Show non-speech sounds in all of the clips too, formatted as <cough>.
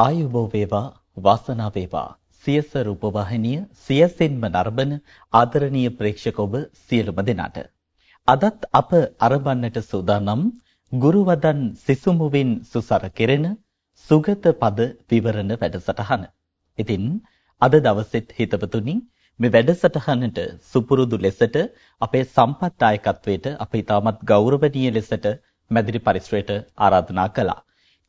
ආයුබෝ වේවා වාසනාව වේවා සියස රූපවාහිනිය සියසෙන්ම නරඹන ආදරණීය ප්‍රේක්ෂක ඔබ සියලුම දෙනාට අදත් අප අරබන්නට සූදානම් ගුරු වදන් සිසුමුවින් සුසර කෙරෙන සුගත පද විවරණ වැඩසටහන. ඉතින් අද දවසෙත් හිතවතුනි මේ වැඩසටහනට සුපුරුදු ලෙසට අපේ සම්පත් ආයකත්වයට අප ඉතාමත් ගෞරවනීය ලෙසට මැදිරි පරිසරයට ආරාධනා කළා.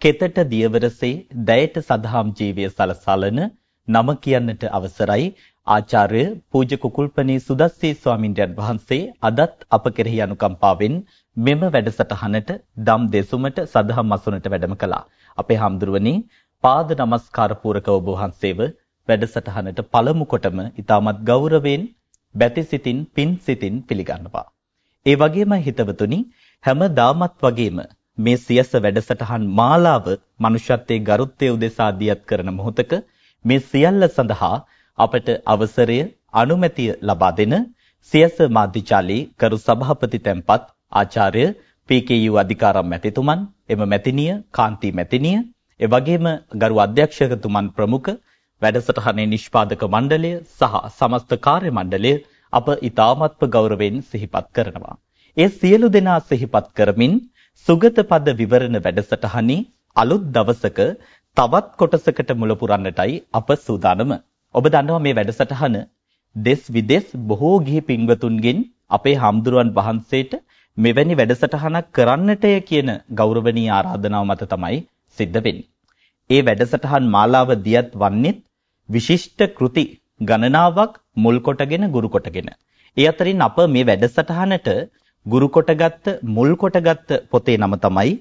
කෙතට දියවරසේ දැයට සදහම් ජීවිය සලසලන නම කියන්නට අවසරයි ආචාර්ය පූජ්‍ය කුකුල්පනේ සුදස්සී ස්වාමින්වයන් වහන්සේ අදත් අප කෙරෙහි අනුකම්පාවෙන් මෙම වැඩසටහනට දම් දෙසුමට සදහම් අසුනට වැඩම කළා. අපේ හාමුදුරුවනේ පාද නමස්කාර පූරක ඔබ වහන්සේව වැඩසටහනට පළමු කොටම ඊටමත් ගෞරවයෙන් බැති සිතින් පින් සිතින් පිළිගන්නවා. ඒ වගේම හිතවතුනි හැම දාමත් වගේම මේ සියස වැඩසටහන් මාලාව මනුෂ්‍යත්වයේ ගරුත්වය උදෙසා දියත් කරන මොහොතක මේ සියල්ල සඳහා අපට අවසරය අනුමැතිය ලබා දෙන සියස මාධ්‍යචාලී කරු සභාපති තැන්පත් ආචාර්ය පී.කේ.යු. අධිකාරම් මැතිතුමන් එම මැතිණිය කාන්ති මැතිණිය එවැගේම ගරු අධ්‍යක්ෂකතුමන් ප්‍රමුඛ වැඩසටහනේ නිෂ්පාදක මණ්ඩලය සහ සමස්ත කාර්ය මණ්ඩලය අප ඊ타මත්ව ගෞරවයෙන් සිහිපත් කරනවා. ඒ සියලු දෙනා සිහිපත් කරමින් සුගත පද විවරණ වැඩසටහනේ අලුත් දවසක තවත් කොටසකට මුල පුරන්නටයි අප සූදානම. ඔබ දන්නවා මේ වැඩසටහන දෙස් විදෙස් බොහෝ ගිහි පින්වතුන්ගෙන් අපේ හාමුදුරුවන් වහන්සේට මෙවැනි වැඩසටහනක් කරන්නටය කියන ගෞරවනීය ආරාධනාව මත තමයි සිද්ධ වෙන්නේ. ඒ වැඩසටහන් මාලාව දියත් වන්නේත් විශිෂ්ට කෘති ගණනාවක් මුල් කොටගෙන ගුරු කොටගෙන. ඒ අතරින් අප මේ වැඩසටහනට ගුරු කොටගත්ත මුල් කොටගත්ත පොතේ නම තමයි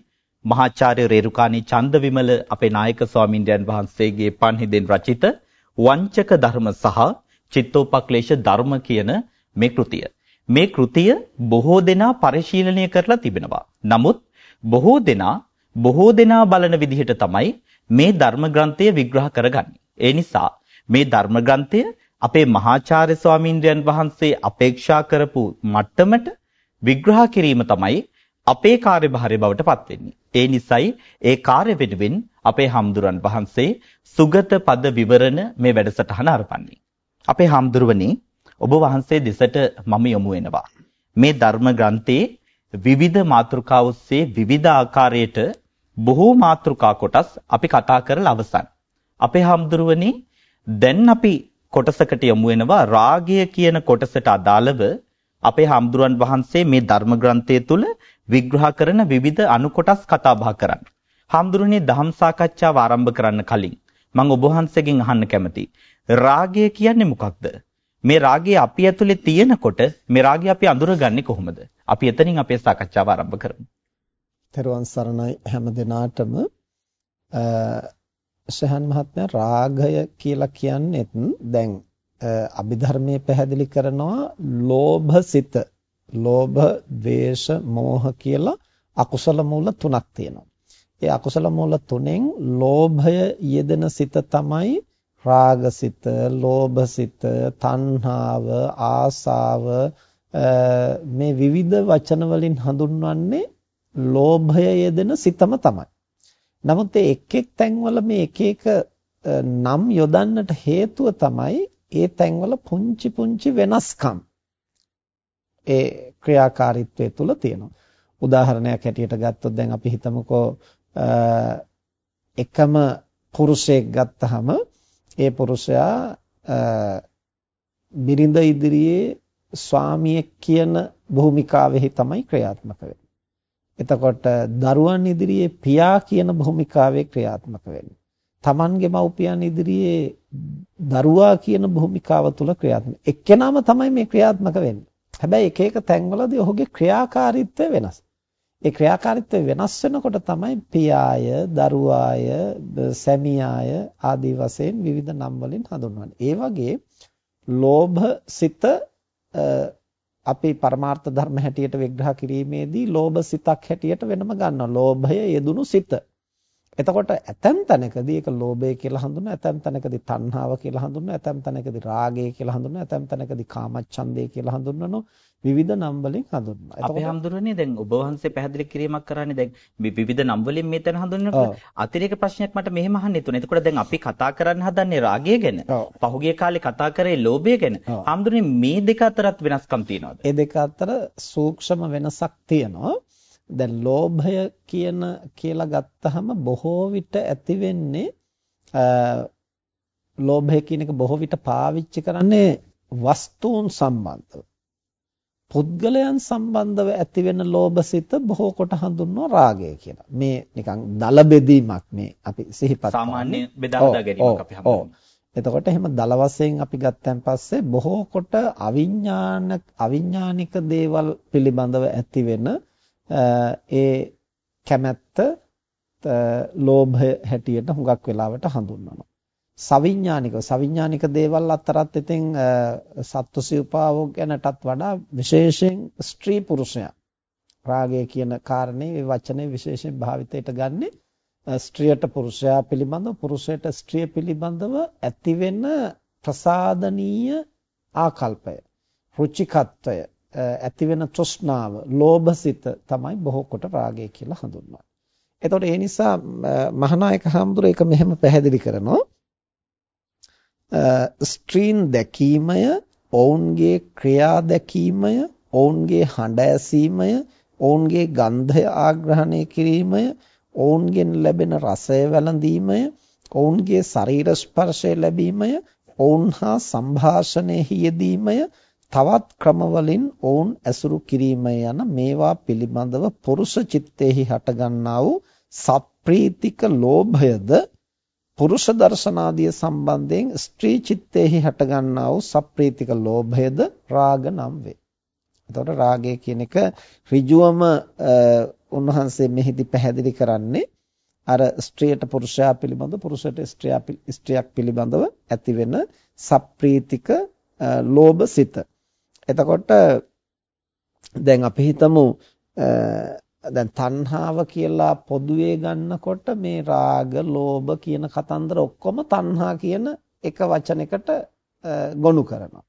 මහාචාර්ය රේරුකාණී චන්දවිමල අපේ නායක ස්වාමින්වයන් වහන්සේගේ පන්හිදෙන් රචිත වංචක ධර්ම සහ චිත්තෝපක්ලේශ ධර්ම කියන මේ කෘතිය. මේ කෘතිය බොහෝ දෙනා පරිශීලනය කරලා තිබෙනවා. නමුත් බොහෝ දෙනා බොහෝ දෙනා බලන විදිහට තමයි මේ ධර්ම ග්‍රන්ථය විග්‍රහ කරගන්නේ. ඒ නිසා මේ ධර්ම ග්‍රන්ථය අපේ මහාචාර්ය ස්වාමින්වයන් වහන්සේ අපේක්ෂා කරපු මට්ටමට විග්‍රහ කිරීම තමයි අපේ කාර්යභාරය බවට පත් වෙන්නේ. ඒ නිසයි ඒ කාර්ය වෙනුවෙන් අපේ හම්දුරන් වහන්සේ සුගත පද විවරණ මේ වැඩසටහන අරපන්නේ. අපේ හම්දුරුවනේ ඔබ වහන්සේ දෙසට මම යොමු වෙනවා. මේ ධර්ම ග්‍රන්ථයේ විවිධ මාතෘකා ඔස්සේ විවිධ ආකාරයට බොහෝ මාතෘකා කොටස් අපි කතා කරලා අවසන්. අපේ හම්දුරුවනේ දැන් අපි කොටසකට යොමු වෙනවා රාගය කියන කොටසට අදාළව අපේ හාමුදුරන් වහන්සේ මේ ධර්ම ග්‍රන්ථය තුල විග්‍රහ කරන විවිධ අනු කොටස් කතා බහ කරන්න. හාමුදුරනේ ධම් සාකච්ඡාව ආරම්භ කරන්න කලින් මම ඔබ වහන්සේගෙන් අහන්න කැමතියි. රාගය කියන්නේ මොකක්ද? මේ රාගය අපි ඇතුලේ තියෙනකොට මේ රාගය අපි අඳුරගන්නේ කොහොමද? අපි එතනින් අපේ සාකච්ඡාව ආරම්භ කරමු. තෙරුවන් සරණයි හැම දිනාටම ශහන් මහත්මයා රාගය කියලා කියන්නේත් දැන් අභිධර්මයේ පැහැදිලි කරනවා ලෝභසිත ලෝභ ද්වේෂ මෝහ කියලා අකුසල මූල තුනක් තියෙනවා. ඒ අකුසල මූල තුනෙන් ලෝභය යෙදෙන සිත තමයි රාගසිත, ලෝභසිත, තණ්හාව, ආසාව මේ විවිධ වචන වලින් හඳුන්වන්නේ ලෝභය යෙදෙන සිතම තමයි. නමුත් ඒ එක් එක් තැන්වල මේ එක එක නම් යොදන්නට හේතුව තමයි ඒ තැන්වල පුංචි පුංචි වෙනස්කම් ඒ ක්‍රියාකාරීත්වය තුළ තියෙනවා. උදාහරණයක් හැටියට ගත්තොත් දැන් අපි හිතමුකෝ එකම පුරුෂයෙක් ගත්තහම ඒ පුරුෂයා බිරිඳ ඉදිරියේ ස්වාමියෙක් කියන භූමිකාවෙහි තමයි ක්‍රියාත්මක වෙන්නේ. එතකොට දරුවන් ඉදිරියේ පියා කියන භූමිකාවේ ක්‍රියාත්මක වෙන්නේ. Tamange මව්පියන් ඉදිරියේ දරුවා කියන භූමිකාව තුල ක්‍රියාත්මක. එක්කෙනාම තමයි මේ ක්‍රියාත්මක වෙන්නේ. හැබැයි එක එක තැන්වලදී ඔහුගේ ක්‍රියාකාරීත්වය වෙනස්. ඒ ක්‍රියාකාරීත්වය වෙනස් වෙනකොට තමයි පියාය, දරුවාය, සැමියාය ආදී වශයෙන් විවිධ නම් වලින් හඳුන්වන්නේ. ඒ වගේ ලෝභ සිත අපි පරමාර්ථ ධර්ම හැටියට විග්‍රහ කිරීමේදී ලෝභ සිතක් හැටියට වෙනම ගන්නවා. ලෝභය යෙදුණු සිත. එතකොට ඇතැම් තැනකදී ඒක ලෝභය කියලා හඳුන්වනවා, ඇතැම් තැනකදී තණ්හාව කියලා හඳුන්වනවා, ඇතැම් තැනකදී රාගය කියලා හඳුන්වනවා, ඇතැම් තැනකදී කාමච්ඡන්දය කියලා හඳුන්වනවා. විවිධ නම් වලින් හඳුන්වනවා. අපේ හඳුන්වන්නේ දැන් ඔබ වහන්සේ පැහැදිලි කිරීමක් කරන්නේ දැන් මේ විවිධ නම් වලින් මෙතන හඳුන්වනකොට අතිරේක ප්‍රශ්නයක් මට මෙහෙම අහන්න හිතුණා. එතකොට දැන් අපි කතා කරන්න හදන්නේ රාගය ගැන. පහුගිය කාලේ කතා කරේ ලෝභය ගැන. හඳුන්වන්නේ මේ දෙක අතරත් වෙනස්කම් තියෙනවද? ඒ දෙක අතර සූක්ෂම වෙනසක් තියෙනවා. දැන් ලෝභය කියන කියලා ගත්තහම බොහෝ විට ඇති වෙන්නේ ලෝභය කියන එක බොහෝ විට පාවිච්චි කරන්නේ වස්තුන් සම්බන්ධව. පුද්ගලයන් සම්බන්ධව ඇතිවෙන ලෝභසිත බොහෝ කොට හඳුන්වනවා රාගය කියලා. මේ නිකන් දල බෙදීමක් මේ අපි සිහිපත් සාමාන්‍ය බෙදා හදා ගැනීමක් අපි හඳුන්වනවා. එතකොට එහෙම දල වශයෙන් අපි ගත්තන් පස්සේ බොහෝ කොට අවිඥානික අවිඥානික දේවල් පිළිබඳව ඇතිවෙන ඒ කැමැත්ත ලෝභය හැටියට හුඟක් වෙලාවට හඳුන්වනවා. සවිඥානික සවිඥානික දේවල් අතරත් ඉතින් සත්වසිවපාවෝ ගැනටත් වඩා විශේෂයෙන් ස්ත්‍රී පුරුෂයා රාගය කියන කාරණේ මේ වචනේ විශේෂයෙන් භාවිතයට ගන්නෙ ස්ත්‍රියට පුරුෂයා පිළිබඳව පුරුෂයට ස්ත්‍රිය පිළිබඳව ඇතිවෙන ප්‍රසාදනීය ආකල්පය රුචිකත්වය ඇතිවෙන තෘෂ්ණාව, ලෝභසිත තමයි බොහෝ කොට රාගය කියලා හඳුන්වන්නේ. එතකොට ඒ නිසා මහානායක හඳුර ඒක මෙහෙම පැහැදිලි කරනවා. ස්ත්‍රීන් දැකීමය, ඔවුන්ගේ ක්‍රියා දැකීමය, ඔවුන්ගේ හඬ ඇසීමය, ඔවුන්ගේ ගන්ධය ආග්‍රහණය කිරීමය, ඔවුන්ගෙන් ලැබෙන රසය වැළඳීමය, ඔවුන්ගේ ශරීර ස්පර්ශය ලැබීමය, ඔවුන් හා සංഭാෂණයේ යෙදීමය තවත් ක්‍රමවලින් ඔවුන් ඇසුරු කිරීම යන මේවා පිළිබඳව පුරුෂ චිත්තේහි හටගන්නා වූ සප්‍රීතික ලෝභයද පුරුෂ දර්ශනාදිය සම්බන්ධයෙන් ස්ත්‍රී චිත්තේහි හටගන්නා වූ සප්‍රීතික ලෝභයද රාග නම් වේ. එතකොට රාගය කියන එක ඍජුවම උන්වහන්සේ මෙහිදී පැහැදිලි කරන්නේ අර ස්ත්‍රියට පුරුෂයා පිළිබඳ පුරුෂයට ස්ත්‍රියක් පිළිබඳව ඇතිවෙන සප්‍රීතික ලෝභ සිත. එතකොට දැන් අපි හිතමු දැන් තණ්හාව කියලා පොදුවේ ගන්නකොට මේ රාග, ලෝභ කියන කතන්දර ඔක්කොම තණ්හා කියන එක වචනයකට ගොනු කරනවා.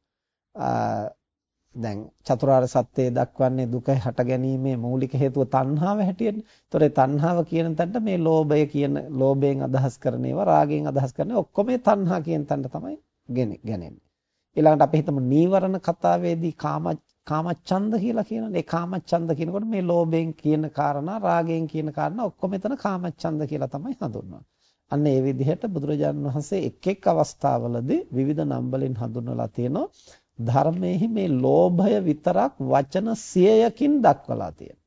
දැන් චතුරාර්ය සත්‍යය දක්වන්නේ දුක හට ගැනීමේ මූලික හේතුව තණ්හාව හැටියෙන්නේ. ඒතොර ඒ තණ්හාව කියන තැනට මේ ලෝභය කියන ලෝභයෙන් අදහස් කරන ඒවා රාගයෙන් අදහස් කරන ඔක්කොම තණ්හා කියන තැනට තමයි ගෙනෙන්නේ. ඊළඟට අපි හිතමු නීවරණ කතාවේදී කාම කාමච්ඡන්ද කියලා කියනනේ. ඒ කාමච්ඡන්ද කියනකොට මේ ලෝභයෙන් කියන කාරණා, රාගයෙන් කියන කාරණා ඔක්කොම එතන කාමච්ඡන්ද කියලා තමයි හඳුන්වන්නේ. අන්න ඒ විදිහට බුදුරජාණන් වහන්සේ එක් එක් අවස්ථාවලදී විවිධ නම් වලින් හඳුන්වලා තියෙනවා. ධර්මයේ මේ ලෝභය විතරක් වචන 100කින් දක්වලා තියෙනවා.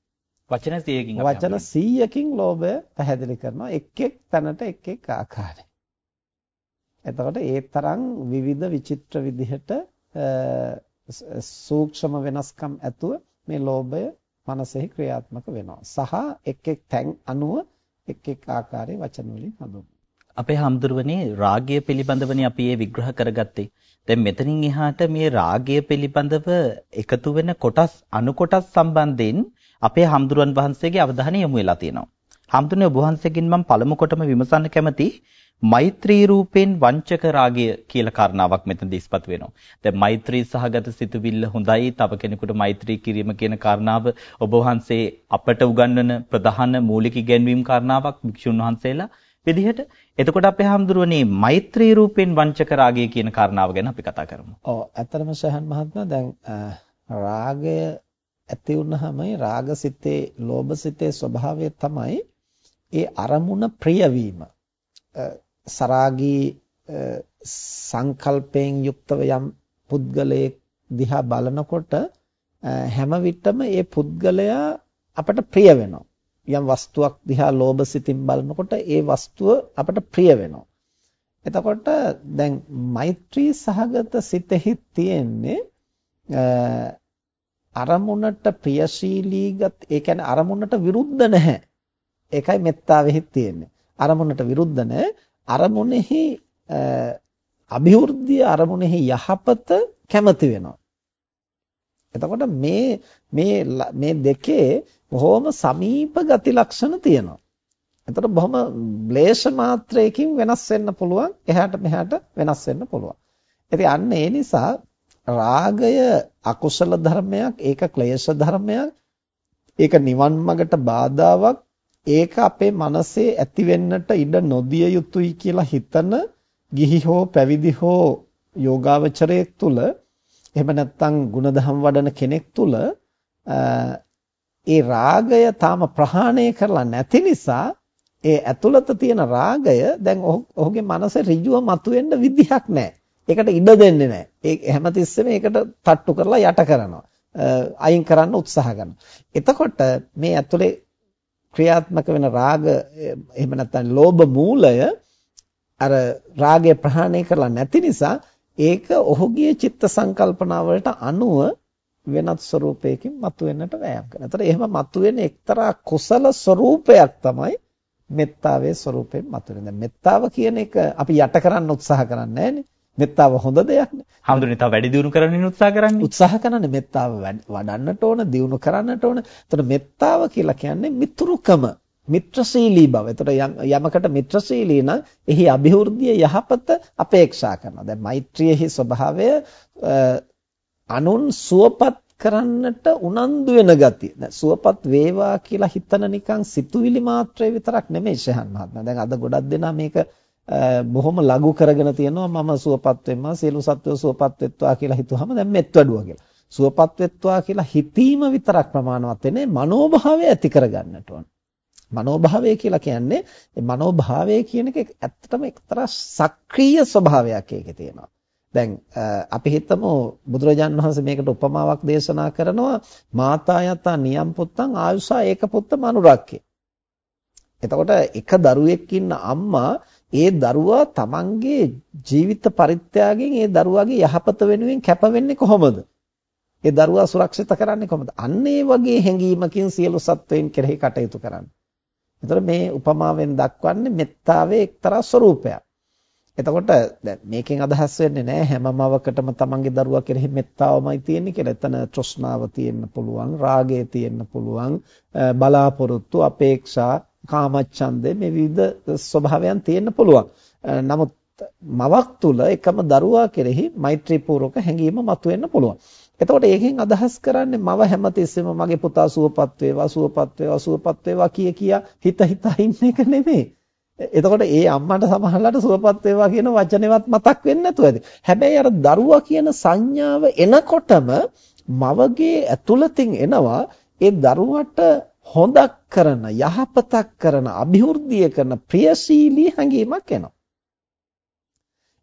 වචන 100කින් වචන 100කින් ලෝභය පැහැදිලි කරනවා. එක් එක් තැනට එක් එක් ආකාරයෙන්. එතකොට ඒ තරම් විවිධ විචිත්‍ර විදිහට සූක්ෂම වෙනස්කම් ඇතුව මේ ලෝභය මනසෙහි ක්‍රියාත්මක වෙනවා. සහ එක් එක් තැන් අනුව එක් එක් ආකාරයේ වචන වලින් හඳුන්වනවා. අපේ හම්දුරුවනේ රාගය පිළිබඳවනේ අපි ඒ විග්‍රහ කරගත්තේ. දැන් මෙතනින් එහාට මේ රාගය පිළිබඳව එකතු වෙන කොටස් අනු කොටස් සම්බන්ධයෙන් අපේ හම්දුරුවන් වහන්සේගේ අවධානය යොමු වෙලා තියෙනවා. හම්දුරුවනේ ඔබ වහන්සේගෙන් මම පළමු කොටම විමසන්න කැමති මෛත්‍රී රූපෙන් වංචක රාගය කියලා කාරණාවක් මෙතනදී ඉස්පත් වෙනවා. දැන් මෛත්‍රී සහගත සිතුවිල්ල හොඳයි. තව කෙනෙකුට මෛත්‍රී කිරීම කියන කාරණාව ඔබ වහන්සේ අපට උගන්වන ප්‍රධාන මූලික ඉගැන්වීම් කාරණාවක් භික්ෂුන් වහන්සේලා විදිහට. එතකොට අපේ හැමදෙරුවනේ මෛත්‍රී රූපෙන් වංචක රාගය කියන කාරණාව ගැන අපි කතා කරමු. ඔව් ඇත්තටම සහන් මහත්මයා දැන් රාගය ඇති වුනහම රාගසිතේ ලෝභසිතේ ස්වභාවය තමයි ඒ අරමුණ ප්‍රිය වීම. සරාගී සංකල්පයෙන් යුක්තව යම් පුද්ගලයෙක් දිහා බලනකොට හැම විටම ඒ පුද්ගලයා අපට ප්‍රිය වෙනවා. යම් වස්තුවක් දිහා ලෝභ සිතින් බලනකොට ඒ වස්තුව අපට ප්‍රිය වෙනවා. එතකොට දැන් මෛත්‍රී සහගත සිතෙහි තියෙන්නේ අරමුණට ප්‍රියශීලී ගත් ඒ කියන්නේ අරමුණට විරුද්ධ නැහැ. ඒකයි මෙත්තාවෙහි තියෙන්නේ. අරමුණට විරුද්ධ නැහැ. අරමුණෙහි අභිවෘද්ධිය අරමුණෙහි යහපත කැමති වෙනවා. එතකොට මේ මේ මේ දෙකේ බොහොම සමීප ගති ලක්ෂණ තියෙනවා. එතකොට බොහොම ක්ලේශ මාත්‍රයකින් වෙනස් වෙන්න පුළුවන් එහාට මෙහාට වෙනස් වෙන්න පුළුවන්. ඉතින් අන්න ඒ නිසා රාගය අකුසල ධර්මයක් ඒක ක්ලේශ ධර්මයක් ඒක නිවන් මඟට බාධාවක් ඒක අපේ මනසේ ඇති වෙන්නට ඉඩ නොදිය යුතුයි කියලා හිතන ගිහි හෝ පැවිදි හෝ යෝගාවචරයෙක් තුල එහෙම නැත්නම් ಗುಣධම් වඩන කෙනෙක් තුල ඒ රාගය තාම ප්‍රහාණය කරලා නැති නිසා ඒ ඇතුළත තියෙන රාගය දැන් ඔහුගේ මනසේ ඍජුව මතුවෙන්න විදිහක් නැහැ. ඒකට ඉඩ දෙන්නේ නැහැ. ඒ හැමතිස්සෙම ඒකට තට්ටු කරලා යට කරනවා. අයින් කරන්න උත්සාහ කරනවා. එතකොට මේ ඇතුලේ ක්‍රියාත්මක වෙන රාග එහෙම නැත්නම් ලෝභ මූලය අර රාගය ප්‍රහාණය කරලා නැති නිසා ඒක ඔහුගේ චිත්ත සංකල්පනාවලට අනුව වෙනත් ස්වરૂපයකින් මතුවෙන්නට වෑයම් කරනවා. ඒතර එහෙම මතුවෙන එක්තරා කුසල ස්වરૂපයක් තමයි මෙත්තාවේ ස්වરૂපයෙන් මතුවෙන. දැන් මෙත්තාව කියන එක අපි යට කරන්න උත්සාහ කරන්නේ මෙත්තාව හොඳ දෙයක්නේ. හැමදෙන්නේ තව වැඩි දියුණු කරන්න උත්සාහ කරන්නේ. උත්සාහ කරන්නේ මෙත්තාව වඩන්නට ඕන, දියුණු කරන්නට ඕන. එතකොට මෙත්තාව කියලා කියන්නේ මිතුරුකම, මිත්‍රශීලී බව. එතකොට යමකට මිත්‍රශීලී නම් එහි અભිවෘද්ධිය යහපත අපේක්ෂා කරනවා. දැන් මෛත්‍රියෙහි ස්වභාවය අනුන් සුවපත් කරන්නට උනන්දු වෙන ගතිය. දැන් සුවපත් වේවා කියලා හිතන නිකන් සිතුවිලි මාත්‍රේ විතරක් නෙමෙයි ශහන් මහත්මයා. දැන් අද ගොඩක් දෙනා මේක බොහොම ලඝු කරගෙන තියෙනවා මම සුවපත් වෙම්මා සියලු සත්වෝ සුවපත් වෙත්වා කියලා හිතුවහම දැන් මෙත් වැඩුවා කියලා. සුවපත් වෙත්වා කියලා හිතීම විතරක් ප්‍රමාණවත් වෙන්නේ මනෝභාවය ඇති කරගන්නට ඕන. මනෝභාවය කියලා කියන්නේ මේ මනෝභාවය කියන එක ඇත්තටම එක්තරා සක්‍රීය ස්වභාවයක් ඒකේ තියෙනවා. දැන් අපි හිතමු බුදුරජාණන් වහන්සේ මේකට උපමාවක් දේශනා කරනවා මාතා යතා නියම් පුත්තං ආයුෂා ඒක පුත්ත මනුරක්කේ. එතකොට එක දරුවෙක් ඉන්න අම්මා ඒ දරුවා තමන්ගේ ජීවිත පරිත්‍යාගයෙන් ඒ දරුවාගේ යහපත වෙනුවෙන් කැප වෙන්නේ කොහොමද? ඒ දරුවා සුරක්ෂිත කරන්නේ කොහොමද? අන්න ඒ වගේ හැඟීමකින් සියලු සත්වයන් කෙරෙහි කටයුතු කරන්න. එතකොට මේ උපමාවෙන් දක්වන්නේ මෙත්තාවේ එක්තරා ස්වરૂපයක්. එතකොට දැන් මේකෙන් අදහස් වෙන්නේ නැහැ හැම මවකටම තමන්ගේ දරුවා කෙරෙහි මෙත්තාවමයි තියෙන්නේ කියලා. එතන තෘෂ්ණාව තියෙන්න පුළුවන්, රාගය තියෙන්න පුළුවන්, බලාපොරොත්තු, අපේක්ෂා, කාමච්ඡන්දේ මේ විවිධ ස්වභාවයන් තියෙන්න පුළුවන්. නමුත් මවක් තුල එකම දරුවා කෙරෙහි මෛත්‍රීපූර්වක හැඟීම මතුවෙන්න පුළුවන්. එතකොට ඒකෙන් අදහස් කරන්නේ මව හැමතිස්සෙම මගේ පුතා සුවපත් වේවා සුවපත් වේවා සුවපත් වේවා කිය කියා හිත හිතා ඉන්න එක නෙමෙයි. එතකොට ඒ අම්මන්ට සමහරලාට සුවපත් වේවා කියන වචනේවත් මතක් වෙන්නේ නැතුව ඇති. හැබැයි අර දරුවා කියන සංඥාව එනකොටම මවගේ ඇතුළතින් එනවා ඒ දරුවට හොදක් කරන යහපතක් කරන અભිවෘද්ධිය කරන ප්‍රියශීලී හැඟීමක් එනවා.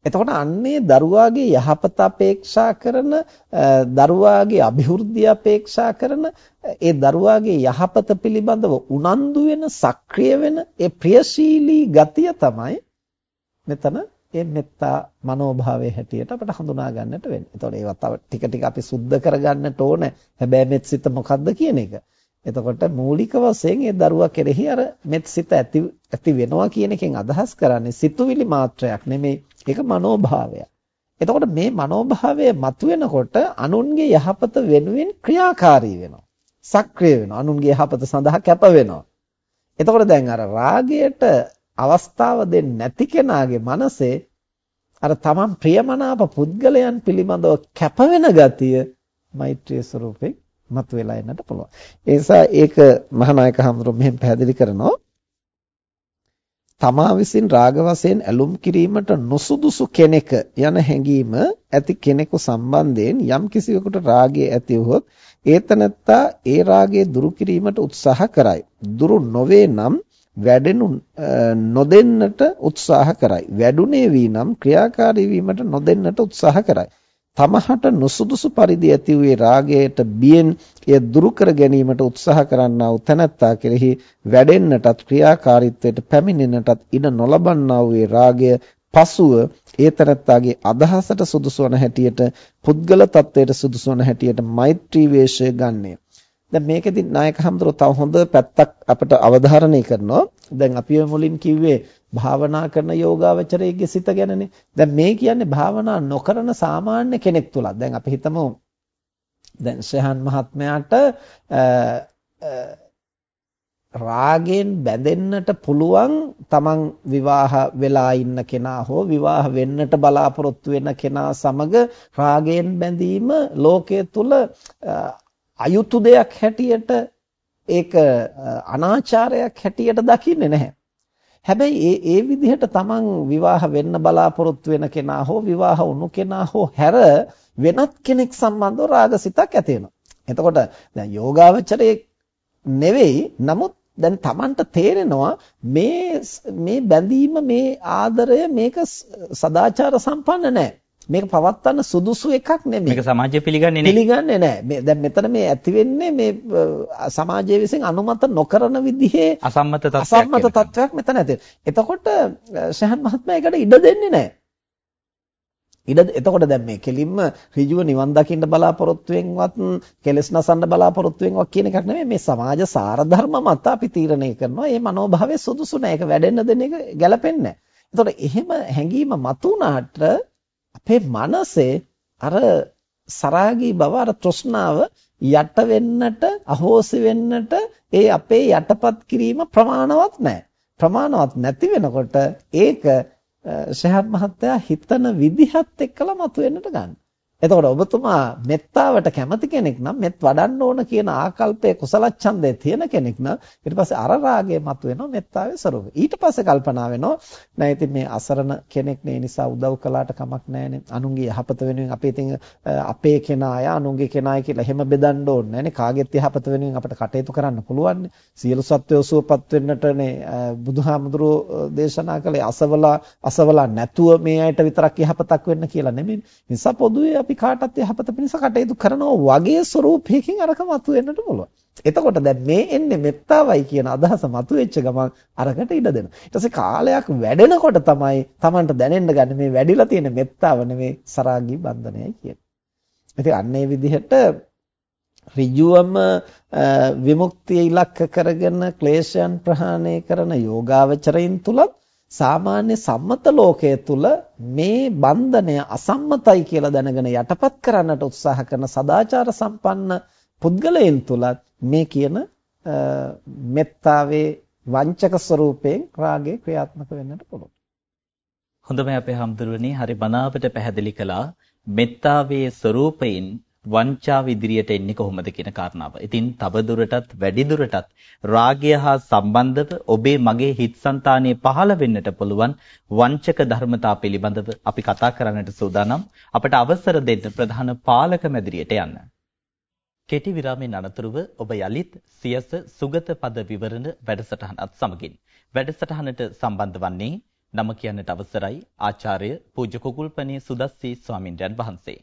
එතකොට අන්නේ දරුවාගේ යහපත අපේක්ෂා කරන දරුවාගේ અભිවෘද්ධිය අපේක්ෂා කරන ඒ දරුවාගේ යහපත පිළිබඳව උනන්දු වෙන සක්‍රිය වෙන ඒ ප්‍රියශීලී ගතිය තමයි මෙතන මේ මෙත්තා මනෝභාවයේ හැටියට අපට හඳුනා ගන්නට වෙන්නේ. එතකොට ඒවා තව ටික ටික අපි සුද්ධ කරගන්නට ඕනේ. හැබැයි මෙත් සිත මොකද්ද කියන එක. එතකොට මූලික වශයෙන් ඒ දරුවා කෙරෙහි අර මෙත් සිත ඇති ඇති වෙනවා කියන එකෙන් අදහස් කරන්නේ සිතුවිලි මාත්‍රයක් නෙමෙයි ඒක මනෝභාවයක්. එතකොට මේ මනෝභාවය මතුවෙනකොට අනුන්ගේ යහපත වෙනුවෙන් ක්‍රියාකාරී වෙනවා. සක්‍රිය වෙනවා. අනුන්ගේ යහපත සඳහා කැප වෙනවා. එතකොට දැන් අර රාගයට අවස්ථාව දෙන්නේ නැති කෙනාගේ මනසේ අර තමන් ප්‍රියමනාප පුද්ගලයන් පිළිබඳව කැප වෙන ගතිය මෛත්‍රී ස්වරූපේ මතුවලා එන්නට පුළුවන්. ඒ නිසා ඒක මහානායක හඳුරු මෙහෙම පැහැදිලි කරනවා. තමා විසින් රාග වශයෙන් ඇලුම් කිරීමට නොසුදුසු කෙනෙක් යන හැඟීම ඇති කෙනෙකු සම්බන්ධයෙන් යම් කිසිවෙකුට රාගය ඇති වුවහොත් ඒතනත්තා ඒ රාගය දුරු කිරීමට උත්සාහ කරයි. දුරු නොවේ නම් වැඩෙනු නොදෙන්නට උත්සාහ කරයි. වැඩුණේ වී නම් ක්‍රියාකාරී වීමට නොදෙන්නට උත්සාහ කරයි. තමහට නුසුදුසු පරිදි ඇති වූ රාගයට බියෙන් එය දුරු කර ගැනීමට උත්සාහ කරන්නා වූ තැනැත්තා කෙරෙහි වැඩෙන්නටත් ක්‍රියාකාරීත්වයට පැමිණෙන්නටත් ඉඩ නොලබන්නා වූ රාගය පසුව ඒ තැනැත්තාගේ අදහසට සුදුසු වන හැටියට පුද්ගල තත්වයට සුදුසු වන හැටියට මෛත්‍රී වේශය ගන්නය. දැන් මේකෙදි නායක හම්දුර තව හොඳ පැත්තක් අපිට අවධාරණය කරනවා. දැන් අපි මුලින් කිව්වේ භාවනා කරන යෝගාවචරයේ සිත ගැනනේ. දැන් මේ කියන්නේ භාවනා නොකරන සාමාන්‍ය කෙනෙක් තුලත්. දැන් අපි හිතමු දැන් ශහන් මහත්මයාට රාගයෙන් බැඳෙන්නට පුළුවන් තමන් විවාහ වෙලා ඉන්න කෙනා හෝ විවාහ වෙන්නට බලාපොරොත්තු වෙන කෙනා සමග රාගයෙන් බැඳීම ලෝකයේ තුල අයුතු දෙයක් හැටියට ඒක අනාචාරයක් හැටියට දකින්නේ නැහැ. හැබැයි ඒ ඒ විදිහට තමන් විවාහ වෙන්න බලාපොරොත්තු වෙන කෙනා හෝ විවාහ වුණු කෙනා හෝ හැර වෙනත් කෙනෙක් සම්බන්ධව රාගසිතක් ඇති වෙනවා. එතකොට දැන් යෝගාවචරයේ නෙවෙයි නමුත් දැන් Tamanට තේරෙනවා මේ මේ බැඳීම මේ ආදරය මේක සදාචාර සම්පන්න නැහැ. මේක පවත්වන්න සුදුසු එකක් නෙමෙයි. මේක සමාජය පිළිගන්නේ නැහැ. පිළිගන්නේ නැහැ. මේ දැන් මෙතන මේ ඇති වෙන්නේ මේ සමාජයේ විසින් අනුමත නොකරන විදිහේ අසම්මත තත්ත්වයක්. අසම්මත තත්ත්වයක් මෙතන ඇති. එතකොට ශහන් මහත්මයා ඒකට ඉඩ දෙන්නේ නැහැ. ඉඩ එතකොට දැන් මේ කෙලින්ම ඍජුව නිවන් දකින්න බලාපොරොත්තුවෙන්වත් කෙලස් නසන්න බලාපොරොත්තුවෙන්වත් කියන එකක් නෙමෙයි මේ සමාජ සාර ධර්ම මත අපි තීරණය කරනවා මේ මනෝභාවය සුදුසු නැහැ ඒක වැඩෙන්න දෙන එක ගැලපෙන්නේ නැහැ. එතකොට එහෙම හැඟීම මතුණාට අපේ මනසේ අර සරාගී බව අර තෘෂ්ණාව යට වෙන්නට අහෝසි වෙන්නට ඒ අපේ යටපත් කිරීම ප්‍රමාණවත් නැහැ. ප්‍රමාණවත් නැති වෙනකොට ඒක ශහත් මහත්තයා හිතන විදිහත් එක්කලා මතුවෙන්නට ගන්න. එතකොට ඔබතුමා මෙත්තාවට කැමති කෙනෙක් නම් මෙත් වඩන්න ඕන කියන ආකල්පයේ කුසල ඡන්දය තියෙන කෙනෙක් නම් ඊට පස්සේ අර රාගය මතුවෙනවා මෙත්තාවේ ස්වરૂපය. ඊට පස්සේ කල්පනා වෙනවා නෑ ඉතින් මේ අසරණ කෙනෙක් නේ නිසා උදව් කළාට කමක් නෑනේ. අනුන්ගේ යහපත වෙනුවෙන් අපේ ඉතින් අපේ කෙනාය අනුන්ගේ කෙනාය කියලා එහෙම බෙදන්න ඕනේ නෑනේ. කාගෙත් යහපත වෙනුවෙන් අපිට කටයුතු කරන්න පුළුවන්. සියලු සත්වයෝ සුවපත් වෙන්නටනේ බුදුහාමුදුරුවෝ දේශනා කළේ අසවලා අසවලා නැතුව මේ අයට විතරක් යහපතක් වෙන්න කියලා නෙමෙයි. නිසා පොදුවේ අපි කාටත් යහපත පිණිස කටයුතු කරනවා වගේ ස්වરૂපයකින් අරක මතුවෙන්නට පුළුවන්. එතකොට දැන් මේ එන්නේ මෙත්තාවයි කියන අදහස මතුවෙච්ච ගමන් අරකට ඉඩ දෙනවා. ඊට පස්සේ කාලයක් වැඩෙනකොට තමයි Tamanට දැනෙන්න ගන්න මේ වැඩිලා තියෙන මෙත්තාව නෙමේ සරාගී බන්ධනයයි කියන්නේ. ඉතින් අන්න ඒ විදිහට ඍජුවම විමුක්තිය ඉලක්ක කරගෙන ක්ලේශයන් ප්‍රහාණය කරන යෝගාවචරයින් තුලත් සාමාන්‍ය සම්මත ලෝකයේ තුල මේ බන්ධනය අසම්මතයි කියලා දැනගෙන යටපත් කරන්නට උත්සාහ කරන සදාචාර සම්පන්න පුද්ගලයන් තුලත් මේ කියන මෙත්තාවේ වංචක ස්වરૂපයෙන් රාගය ක්‍රියාත්මක වෙන්නට පුළුවන්. හොඳයි අපේ හැමදෙරුවනේ හරි බනාවට පැහැදිලි කළා මෙත්තාවේ ස්වરૂපයෙන් වංචාව ඉදිරියට එන්නේ කොහොමද කියන කාරණාව. ඉතින් තව දුරටත් වැඩි දුරටත් රාගය හා සම්බන්ධව ඔබේ මගේ හිත්සංතානයේ පහළ වෙන්නට පුළුවන් වංචක ධර්මතා පිළිබඳව අපි කතා කරන්නට සූදානම්. අපට අවසර දෙන්න ප්‍රධාන පාලක මැදිරියට යන්න. කෙටි විරාමයෙන් අනතුරුව ඔබ යලිත් සියස සුගත පද විවරණ වැඩසටහනත් සමගින් වැඩසටහනට සම්බන්ධ වන්නේ නම කියන්නට අවසරයි ආචාර්ය පූජ්‍ය කුකුල්පනේ සුදස්සී ස්වාමින්වයන් වහන්සේ.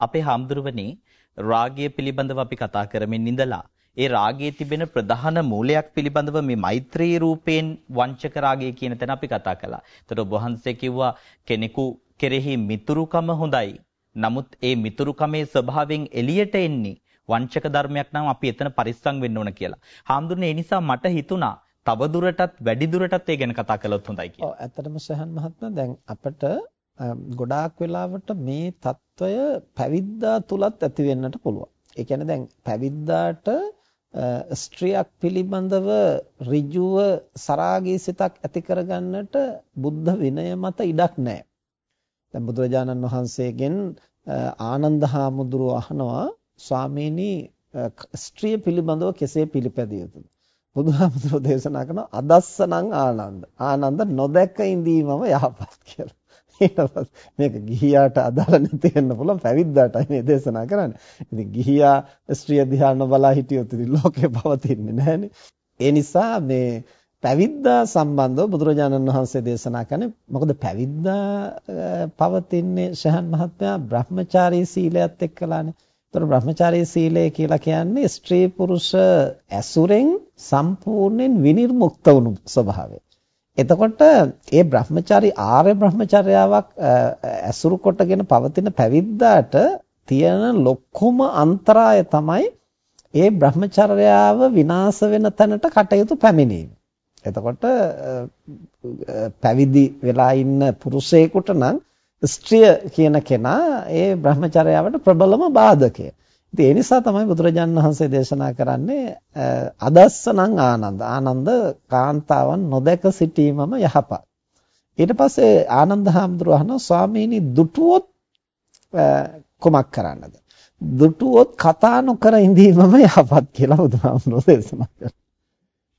අපේ හාමුදුරුවනේ රාගය පිළිබඳව අපි කතා කරමින් ඉඳලා ඒ රාගයේ තිබෙන ප්‍රධාන මූලයක් පිළිබඳව මේ මෛත්‍රී රූපයෙන් වංචක රාගය කියන තැන අපි කතා කළා. ඒතර ඔබ වහන්සේ කිව්වා කෙනෙකු කෙරෙහි මිතුරුකම හොඳයි. නමුත් ඒ මිතුරුකමේ ස්වභාවයෙන් එළියට එන්නේ වංචක ධර්මයක් නම් අපි එතන පරිස්සම් වෙන්න ඕන කියලා. හාමුදුරනේ ඒ නිසා මට හිතුණා තව දුරටත් වැඩි දුරටත් ඒ ගැන කතා කළොත් හොඳයි කියලා. ඔව් ඇත්තටම සහන් මහත්මයා දැන් අපිට ගොඩාක් වෙලාවට මේ తত্ত্বය පැවිද්දා තුලත් ඇති වෙන්නට පුළුවන්. ඒ කියන්නේ දැන් පැවිද්දාට ස්ත්‍රියක් පිළිබඳව ඍජුව සරාගී සිතක් ඇති කරගන්නට බුද්ධ විනය මත ඉඩක් නැහැ. දැන් බුදුරජාණන් වහන්සේගෙන් ආනන්ද හාමුදුරුව අහනවා ස්වාමීනි ස්ත්‍රිය පිළිබඳව කෙසේ පිළිපැදිය යුතුද? බුදුහාමුදුරුව දේශනා කරන අදස්සනං ආනන්ද. ආනන්ද නොදැක ඉඳීමම යහපත් කියලා. මේක ගිහියාට අදාළ නැති වෙන්න පුළුවන් පැවිද්දාටයි මේ දේශනා කරන්නේ. ඉතින් ගිහියා ස්ත්‍රිය දිහා නොබලා හිටියොත් ඉතින් ලෝකේ පවතින්නේ නැහනේ. ඒ නිසා මේ පැවිද්දා සම්බන්ධව බුදුරජාණන් වහන්සේ දේශනා කරන්නේ මොකද පැවිද්දා පවතින්නේ ශහන් මහත්මයා බ්‍රහ්මචාරී සීලයත් එක්කලානේ. ඒතර බ්‍රහ්මචාරී සීලය කියලා කියන්නේ ස්ත්‍රී පුරුෂ ඇසුරෙන් සම්පූර්ණයෙන් විනිර්මුක්ත වුණු ස්වභාවය. එතකොට ඒ බ්‍රහ්මචාරී ආර්ය බ්‍රහ්මචර්යාවක් ඇසුරු කොටගෙන පවතින පැවිද්දාට තියෙන ලොකුම අන්තරාය තමයි ඒ බ්‍රහ්මචර්යාව විනාශ වෙන තැනට කටයුතු පැමිණීම. එතකොට පැවිදි වෙලා ඉන්න පුරුෂයෙකුට නම් ස්ත්‍රිය කියන කෙනා ඒ බ්‍රහ්මචර්යාවට ප්‍රබලම බාධකය. ඉතින් ඒ නිසා තමයි බුදුරජාණන් වහන්සේ දේශනා කරන්නේ අදස්සනං ආනන්ද. ආනන්ද කාන්තාවන් නොදැක සිටීමම යහපත්. ඊට පස්සේ ආනන්ද හාමුදුරුවෝ අහනවා ස්වාමීනි දුටුවොත් කොමක් කරන්නද? දුටුවොත් කතා නොකර ඉඳීමම යහපත් කියලා බුදුහාමුදුරුවෝ දේශනා කරා.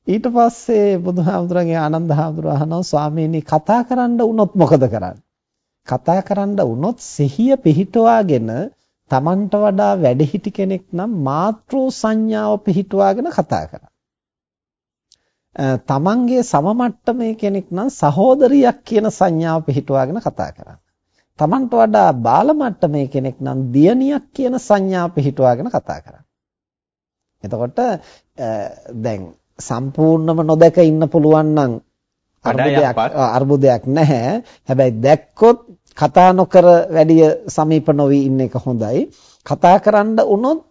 ඊට පස්සේ බුදුහාමුදුරන්ගේ ආනන්ද හාමුදුරුවෝ අහනවා ස්වාමීනි කතා කරන්න වුණොත් මොකද කරන්නේ? කතා කරන්න වුණොත් සිහිය පිහිටුවාගෙන Tamanට වඩා වැඩිහිටි කෙනෙක් නම් මාතෘ සංඥාව පිහිටුවාගෙන කතා කරා. තමන්ගේ සමමට්ටමේ කෙනෙක් නම් සහෝදරියක් කියන සංඥාව පිහිටුවාගෙන කතා කරා. තමන්ට වඩා බාල මට්ටමේ කෙනෙක් නම් දියණියක් කියන සංඥාව පිහිටුවාගෙන කතා කරා. එතකොට දැන් සම්පූර්ණම නොදක ඉන්න පුළුවන් නම් අර්බුදයක් නැහැ. හැබැයි දැක්කොත් කතා නොකර වැඩි සමීප නොවි ඉන්න එක හොඳයි. කතා කරන්න වුණොත්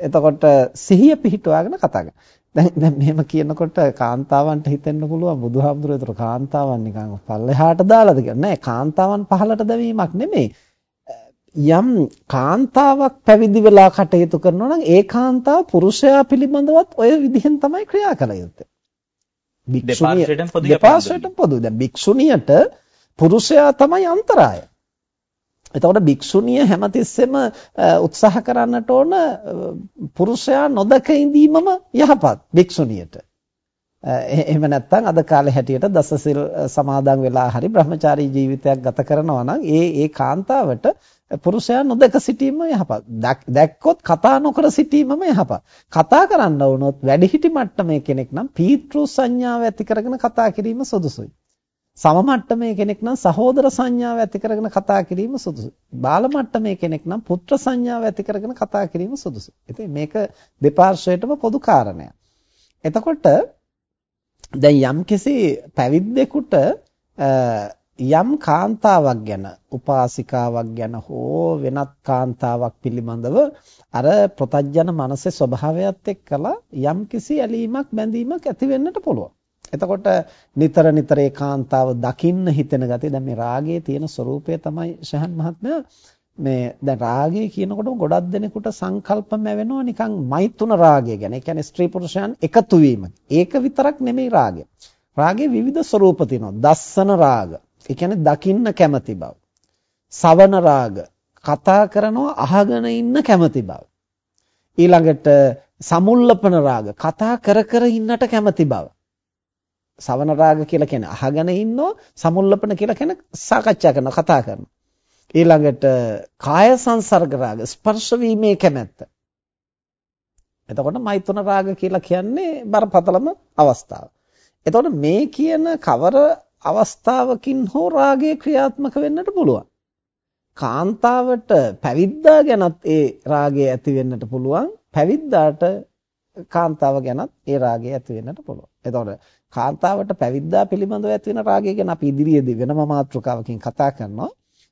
එතකොට සිහිය පිහිටුවාගෙන කතා කරන්න. දැන් දැන් මෙහෙම කියනකොට කාන්තාවන්ට හිතෙන්න පුළුවන් බුදුහාමුදුරුවෝ ඒතර කාන්තාවන් නිකන් පල්ලෙහාට දාලාද කියලා. නෑ කාන්තාවන් පහලට දැමීමක් නෙමෙයි. යම් කාන්තාවක් පැවිදි වෙලා කටයුතු කරනවා නම් ඒ කාන්තාව පුරුෂයා පිළිබඳවත් ඔය විදිහෙන් තමයි ක්‍රියා කළ යුත්තේ. දෙපාර්ශ්වයටම පොදු. දැන් භික්ෂුණියට පුරුෂයා තමයි අන්තරාය. එතකොට භික්ෂුණිය හැමතිස්සෙම උත්සාහ කරන්නට ඕන පුරුෂයා නොදක ඉඳීමම යහපත් භික්ෂුණියට. එහෙම නැත්නම් අද කාලේ හැටියට දසසිල් සමාදන් වෙලා හරි බ්‍රහ්මචාරී ජීවිතයක් ගත කරනවා නම් ඒ ඒ කාන්තාවට පුරුෂයා නොදක සිටීම යහපත්. දැක්කොත් කතා නොකර සිටීමම යහපත්. කතා කරන්න වුණොත් වැඩිහිටි මට්ටමේ කෙනෙක් නම් පීතෘ සංඥාව ඇති කරගෙන කතා කිරීම සුදුසුයි. සම මට්ටමේ කෙනෙක් නම් සහෝදර සංඥාව ඇති කරගෙන කතා කිරීම සුදුසුයි. බාල මට්ටමේ කෙනෙක් නම් පුත්‍ර සංඥාව ඇති කරගෙන කතා කිරීම සුදුසුයි. ඉතින් මේක දෙපාර්ශ්වයටම පොදු කාරණයක්. එතකොට දැන් යම්කිසි පැවිද්දෙකුට යම් කාන්තාවක් ගැන උපාසිකාවක් ගැන හෝ වෙනත් කාන්තාවක් පිළිබඳව අර ප්‍රතජන මනසේ ස්වභාවයත් එක්කලා යම්කිසි ඇලීමක් බැඳීමක් ඇති වෙන්නට පුළුවන්. එතකොට නිතර නිතර ඒ කාන්තාව දකින්න හිතෙන ගතිය දැන් මේ රාගයේ තියෙන ස්වરૂපය තමයි ශහන් මහත්මයා මේ දැන් රාගය කියනකොට ගොඩක් දෙනෙකුට සංකල්පම වෙනවා නිකන් මෛතුන රාගය ගැන. ඒ කියන්නේ ස්ත්‍රී පුරුෂයන් එකතු වීම. ඒක විතරක් නෙමෙයි රාගය. රාගයේ විවිධ ස්වરૂප තියෙනවා. දස්සන රාග. ඒ කියන්නේ දකින්න කැමති බව. සවන රාග. කතා කරනවා අහගෙන ඉන්න කැමති බව. ඊළඟට සමුල්ලපන රාග. කතා කර කර ඉන්නට කැමති බව. සවන රාග කියලා කියන්නේ අහගෙන ඉන්නෝ සමුල්ලපන කියලා කියන්නේ සාකච්ඡා කරනවා කතා කරනවා. ඊළඟට කාය සංසර්ග රාග ස්පර්ශ වීමේ කැමැත්ත. එතකොට මෛතුන රාග කියලා කියන්නේ බරපතලම අවස්ථාව. එතකොට මේ කියන කවර අවස්ථාවකින් හෝ රාගය ක්‍රියාත්මක වෙන්නට පුළුවන්. කාන්තාවට පැවිද්දා ගැනත් ඒ රාගය ඇති වෙන්නට පුළුවන්. පැවිද්දාට කාන්තාව ගැනත් ඒ රාගය ඇති වෙන්නට පුළුවන්. එතකොට කාන්තාවට පැවිද්දා පිළිබඳව ඇති වෙන රාගය ගැන අපි ඉදිරියේදී වෙනම මාතෘකාවකින් කතා කරනවා.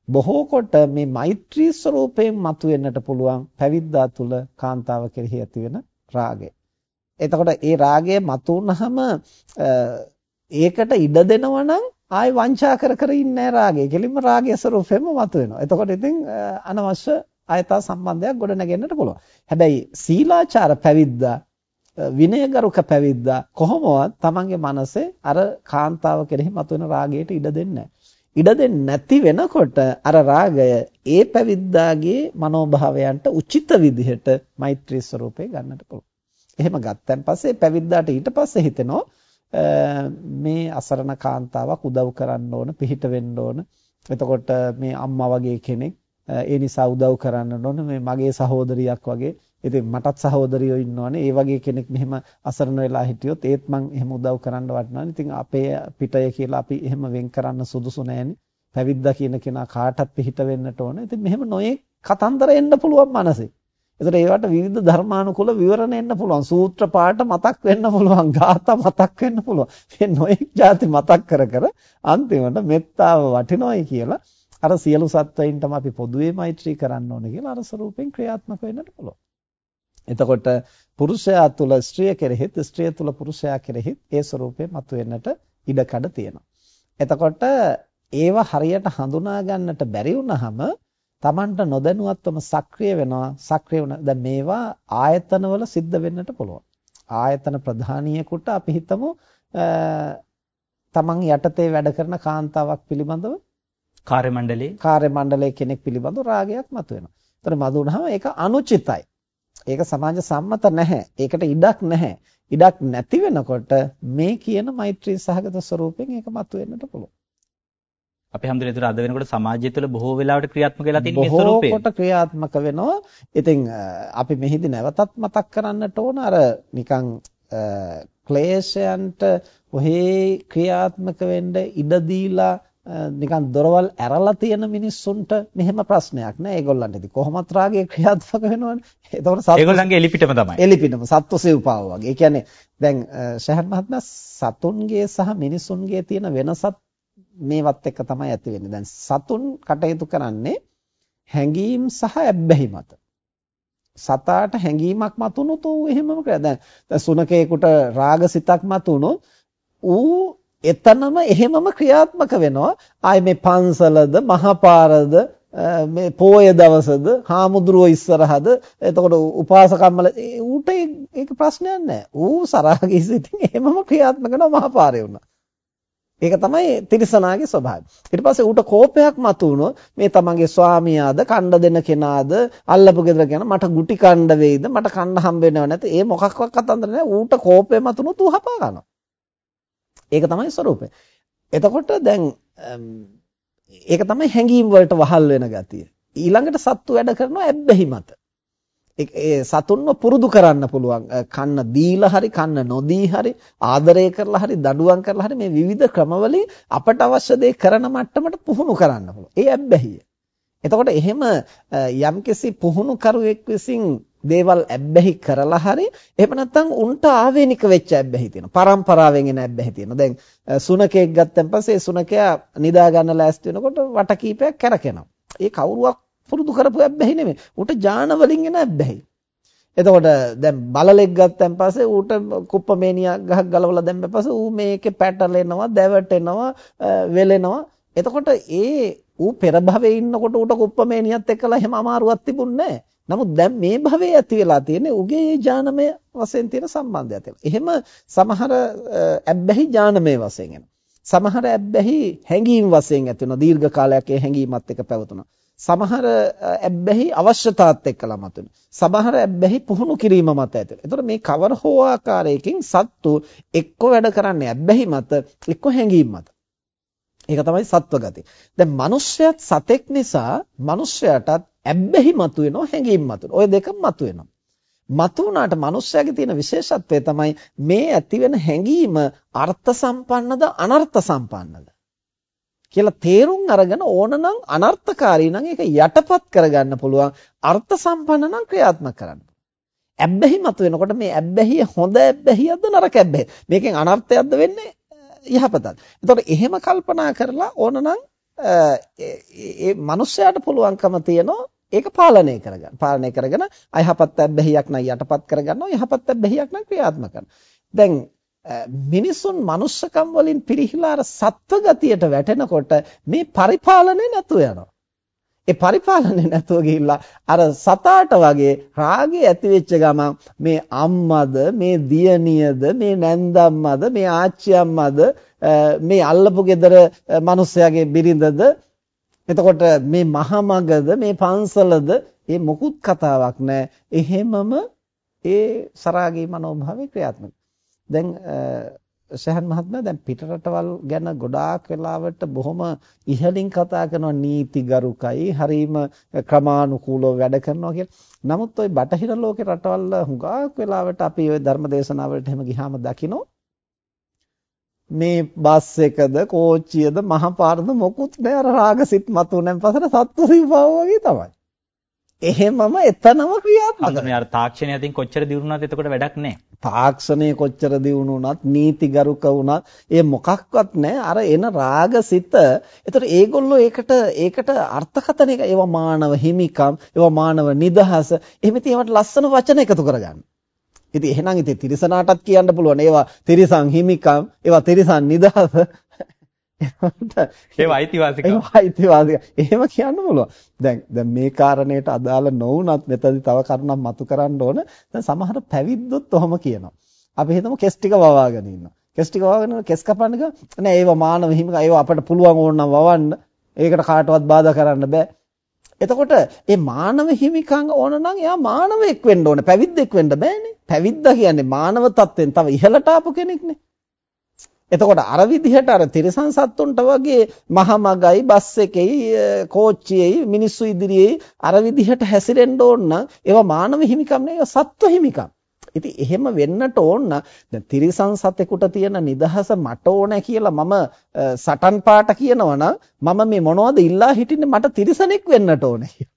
බොහෝ කොට මේ මෛත්‍රී ස්වરૂපයෙන් මතුවෙන්නට පුළුවන් පැවිද්දා තුල කාන්තාව කෙරෙහි ඇති වෙන රාගය. එතකොට ඒ රාගය මතුවනහම ඒකට ඉඩ දෙනවා නම් ආයි වංචා කර කර ඉන්නේ රාගය. කෙලින්ම රාගය ස්වરૂපයෙන්ම මතුවෙනවා. එතකොට ඉතින් අනවශ්‍ය ආයතා සම්බන්ධයක් ගොඩ නැගෙන්නට පුළුවන්. හැබැයි සීලාචාර පැවිද්දා විනයගරුක පැවිද්දා කොහොමවත් තමන්ගේ මනසේ අර කාන්තාව කෙරෙහි මතුවෙන රාගයට ඉඩ දෙන්නේ ඉඩ දෙන්නේ නැති වෙනකොට අර රාගය ඒ පැවිද්දාගේ මනෝභාවයන්ට උචිත විදිහට මෛත්‍රී ස්වરૂපේ ගන්නට පුළුවන්. එහෙම ගත්තන් පස්සේ පැවිද්දාට ඊට පස්සේ හිතෙනවා මේ අසරණ කාන්තාවක් උදව් කරන්න ඕන, පිහිට වෙන්න ඕන. එතකොට මේ අම්මා වගේ කෙනෙක් ඒ නිසා උදව් කරන්න ඕන මේ මගේ සහෝදරියක් වගේ ඉතින් මටත් සහෝදරියෝ ඉන්නවනේ. ඒ වගේ කෙනෙක් මෙහෙම අසරණ වෙලා හිටියොත් ඒත් මං එහෙම උදව් කරන්න වටනවානේ. ඉතින් අපේ පිටය කියලා අපි එහෙම වෙන් කරන්න සුදුසු නෑනේ. පැවිද්දා කියන කෙනා කාටත් පිට වෙන්නට ඕන. ඉතින් මෙහෙම නොයේ කතන්දර එන්න පුළුවන් මනසේ. ඒතර ඒවට විවිධ ධර්මානුකූල විවරණ එන්න පුළුවන්. සූත්‍ර පාඨ මතක් වෙන්න පුළුවන්. ගාථා මතක් වෙන්න පුළුවන්. මේ නොඑක් જાති මතක් කර කර අන්තිමට මෙත්තාව වටිනොයි කියලා අර සියලු සත්වයින්ටම අපි පොදුවේ මෛත්‍රී කරන්න ඕනේ කියලා අර ස්වරූපෙන් ක්‍රියාත්මක වෙන්නට පුළුවන්. එතකොට පුරුෂයා තුල ස්ත්‍රිය කෙරෙහිත් ස්ත්‍රිය තුල පුරුෂයා කෙරෙහිත් ඒ ස්වરૂපේ මතුවෙන්නට ඉඩකඩ තියෙනවා. එතකොට ඒව හරියට හඳුනා ගන්නට බැරි වුනහම Tamanට නොදැනුවත්වම සක්‍රිය වෙනවා. සක්‍රිය වුණ දැන් මේවා ආයතනවල සිද්ධ වෙන්නට පුළුවන්. ආයතන ප්‍රධානියෙකුට අපි හිතමු තමන් යටතේ වැඩ කරන කාන්තාවක් පිළිබඳව කාර්ය මණ්ඩලයේ කාර්ය මණ්ඩලයේ කෙනෙක් පිළිබඳව රාගයක් මතුවෙනවා. ඒතර මතු වුණාම ඒක අනුචිතයි. ඒක සමාජ සම්මත නැහැ. ඒකට ඉඩක් නැහැ. ඉඩක් නැති වෙනකොට මේ කියන මෛත්‍රී සහගත ස්වરૂපයෙන් ඒක මතුවෙන්නට පුළුවන්. අපි හැමදෙර විතර අද වෙනකොට සමාජය තුළ බොහෝ වෙලාවට ක්‍රියාත්මක වෙලා තියෙන මේ ස්වરૂපය. බොහෝ කොට ක්‍රියාත්මක වෙනවා. ඉතින් අපි මෙහිදී නැවතත් මතක් කරන්නට ඕන අර නිකන් ක්ලේශයන්ට ඔහේ ක්‍රියාත්මක වෙන්න ඉඩ දීලා නිකන් දොරවල් ඇරලා තියෙන මිනිස්සුන්ට මෙහෙම ප්‍රශ්නයක් නෑ. ඒගොල්ලන්ට ඉතින් කොහොමත් රාගය ක්‍රියාත්මක වෙනවනේ. ඒතකොට සත්තු ඒගොල්ලන්ගේ එලිපිටම තමයි. එලිපිටම සත්තු සිව්පාව වගේ. ඒ කියන්නේ දැන් ශහන් මහත්මයා සතුන්ගේ සහ මිනිසුන්ගේ තියෙන වෙනසත් මේවත් එක්ක තමයි ඇති වෙන්නේ. දැන් සතුන් කටයුතු කරන්නේ හැඟීම් සහ ඇබ්බැහි මත. සතාට හැඟීමක් මතුනොත් ඌ එහෙමම කරා. දැන් සුනකේකට රාගසිතක් මතුනොත් ඌ එතනම එහෙමම ක්‍රියාත්මක වෙනවා. ආයේ මේ පන්සලද මහපාරද මේ පෝය දවසද හාමුදුරුවෝ ඉස්සරහද එතකොට උපාසකම්මල ඌට ඒක ප්‍රශ්නයක් නැහැ. ඌ සරාගී සිතින් එහෙමම ක්‍රියාත්මක වෙනවා මහපාරේ වුණා. ඒක තමයි තිරිසනාගේ ස්වභාවය. ඊට පස්සේ ඌට කෝපයක් මතුවුණොත් මේ තමන්ගේ ස්වාමියාද කණ්ඩ දෙන කෙනාද අල්ලපු ගෙදර කියන මට ගුටි කණ්ඩ වෙයිද මට කණ්ඩ හම්බ වෙනව නැත. ඒ මොකක්වත් කතන්දර නැහැ. ඌට කෝපය මතුනොත් ඌ හපා ගන්නවා. ඒක තමයි ස්වરૂපය. එතකොට දැන් ඒක තමයි හැඟීම් වලට වහල් වෙන ගතිය. ඊළඟට සත්තු වැඩ කරනවා ඇබ්බැහි මත. ඒ සතුන්ව පුරුදු කරන්න පුළුවන්. කන්න දීලා හරි කන්න නොදී හරි ආදරය කරලා හරි දඬුවම් කරලා හරි මේ විවිධ ක්‍රමවලින් අපට අවශ්‍ය දේ කරන මට්ටමට පුහුණු කරන්න පුළුවන්. ඒ ඇබ්බැහිය. එතකොට එහෙම යම්කිසි පුහුණු කරුවෙක් විසින් දේවල් ඇබ්බැහි කරලා හරි එහෙම නැත්නම් උන්ට ආවේනික වෙච්ච ඇබ්බැහි තියෙනවා. පරම්පරාවෙන් එන ඇබ්බැහි තියෙනවා. දැන් සුනකෙක් ගත්තන් පස්සේ සුනකයා නිදා ගන්න ලෑස්ති වෙනකොට වට කීපයක් කැරකෙනවා. ඒ කවුරුවක් පුරුදු කරපු ඇබ්බැහි නෙමෙයි. උට ඥාන වලින් එන ඇබ්බැහි. එතකොට දැන් බලලෙක් ගත්තන් පස්සේ ඌට කුප්පමේනියා ගහක් ගලවලා දැම්මන් පස්සේ ඌ මේකේ පැටලෙනවා, දැවටෙනවා, වෙලෙනවා. එතකොට ඒ ඌ පෙර භවයේ ඉන්නකොට ඌට කුප්පමේනියත් එක්කලා එහෙම අමාරුවක් තිබුණේ නැහැ. නමුත් දැන් මේ භවයේ ඇති වෙලා තියෙන්නේ උගේ ඥානමය වශයෙන් තියෙන සම්බන්ධයක් තියෙනවා. එහෙම සමහර ඇබ්බැහි ඥානමය වශයෙන් එනවා. සමහර ඇබ්බැහි හැඟීම් වශයෙන් ඇති වෙනවා. දීර්ඝ කාලයක් ඒ හැඟීමත් එක්ක පැවතුණා. සමහර ඇබ්බැහි අවශ්‍යතාවත් එක්කලා මතුවෙනවා. සමහර ඇබ්බැහි පුහුණු කිරීම මත ඇති වෙනවා. ඒතකොට මේ කවර හෝ ආකාරයකින් සත්තු එක්ක වැඩ කරන්නේ ඇබ්බැහි මත, එක්ක හැඟීම් මත. ඒක තමයි සත්ව ගති. දැන් මිනිස්සයත් සතෙක් නිසා මිනිස්සයාටත් ඇබ්බැහි මතුවෙනවා හැඟීම් මතුවෙනවා. ඔය දෙකම මතුවෙනවා. මතුවුණාට මිනිස්සයාගේ තියෙන විශේෂත්වය තමයි මේ ඇතිවෙන හැඟීම අර්ථ සම්පන්නද අනර්ථ සම්පන්නද කියලා තේරුම් අරගෙන ඕනනම් අනර්ථකාරී නම් ඒක යටපත් කරගන්න පුළුවන් අර්ථ සම්පන්න නම් ක්‍රියාත්මක කරන්න. ඇබ්බැහි මතුවෙනකොට මේ ඇබ්බැහිය හොඳ ඇබ්බැහියක්ද නරක ඇබ්බැහිය? මේකෙන් අනර්ථයක්ද වෙන්නේ යහපතක්. එතකොට එහෙම කල්පනා කරලා ඕනනම් ඒ මිනිස්යාට පුළුවන්කම තියෙනවා ඒක පාලනය කරගන්න. පාලනය කරගෙන අයහපත් බැහැියක් නම් යටපත් කරගන්නවා යහපත් බැහැියක් නම් ක්‍රියාත්මක කරනවා. දැන් මිනිසුන් manussකම් වලින් පිරිහිලා අර සත්ව ගතියට වැටෙනකොට මේ පරිපාලනේ නැතුව යනවා. ඒ පරිපාලනේ නැතුව ගිහිල්ලා අර සතාට වගේ රාගය ඇති වෙච්ච ගමන් මේ අම්මද මේ දියණියද මේ නැන්දම්මද මේ ආච්චි අම්මද මේ අල්ලපු ගෙදර මිනිස්සයාගේ බිරිඳද එතකොට මේ මහමගද මේ පන්සලද මේ මොකුත් කතාවක් නැහැ. එහෙමම ඒ සරාගී මනෝභාවය ක්‍රියාත්මක. දැන් සහන් මහත්මයා දැන් පිටරටවල් ගැන ගොඩාක් වෙලාවට බොහොම ඉහලින් කතා කරනවා නීතිගරුකයි හරීම ක්‍රමානුකූලව වැඩ කරනවා කියලා. නමුත් ওই බටහිර ලෝකේ රටවල් හුඟක් වෙලාවට අපි ওই ධර්ම දේශනාවලට එහෙම ගියාම දකිනවා මේ බස් එකද කෝච්චියද මහපාරද මොකුත් නෑ අර රාගසිත මතුවෙන පස්සට සත්තු සිව්පාව වගේ තමයි. එහෙමම එතනම ක්‍රියාත්මක වෙනවා. අර තාක්ෂණය අතින් කොච්චර දියුණුනත් එතකොට වැඩක් නෑ. තාක්ෂණය කොච්චර දියුණු වුණත් නීතිගරුක වුණත් ඒ මොකක්වත් නෑ අර එන රාගසිත. ඒතර ඒගොල්ලෝ ඒකට ඒකට අර්ථකථන එක ඒවා මානව හිමිකම්, ඒවා මානව නිදහස. එහෙම ඉතින් ඒවට ලස්සන වචන එකතු කරගන්න. ඉතින් එහෙනම් ඉතින් තිරිසනාටත් කියන්න පුළුවන් ඒවා තිරිසන් හිමිකම් ඒවා තිරිසන් නිදහස ඒව අයිතිවාසිකම්. ඒව අයිතිවාසිකම්. එහෙම කියන්න පුළුවන්. දැන් දැන් මේ කාරණේට අදාළ නොවුනත් මෙතනදි තව කරුණක් මතු කරන්න ඕන. දැන් සමහර පැවිද්දොත් ඔහොම කියනවා. අපි හිතමු කෙස් ටික වවාගෙන ඉන්නවා. කෙස් ටික වවාගෙන කෙස් කපන්න ගියා. නෑ ඒව මානව හිමික ඒව අපිට පුළුවන් ඕන නම් වවන්න. ඒකට කාටවත් බාධා කරන්න බෑ. එතකොට මේ මානව හිමිකම් ඕන නම් එයා මානවෙක් වෙන්න ඕනේ. පැවිද්දෙක් වෙන්න බෑනේ. පැවිද්දා කියන්නේ මානව තත්වෙන් තව ඉහළට ආපු කෙනෙක්නේ. එතකොට අර විදිහට අර තිරසන් සත්තුන්ට වගේ මහමගයි බස් එකෙයි කෝච්චියේයි මිනිස්සු ඉදිරියේ අර විදිහට හැසිරෙන්න ඕන නම් ඒවා මානව හිමිකම් නෙවෙයි සත්ව හිමිකම්. ඉතින් එහෙම වෙන්නට ඕන දැන් තිරිසන් සතෙකුට තියෙන නිදහස මට ඕන කියලා මම සටන් පාට කියනවා මම මේ මොනවද ඉල්ලා හිටින්නේ මට තිරිසනෙක් වෙන්නට ඕනේ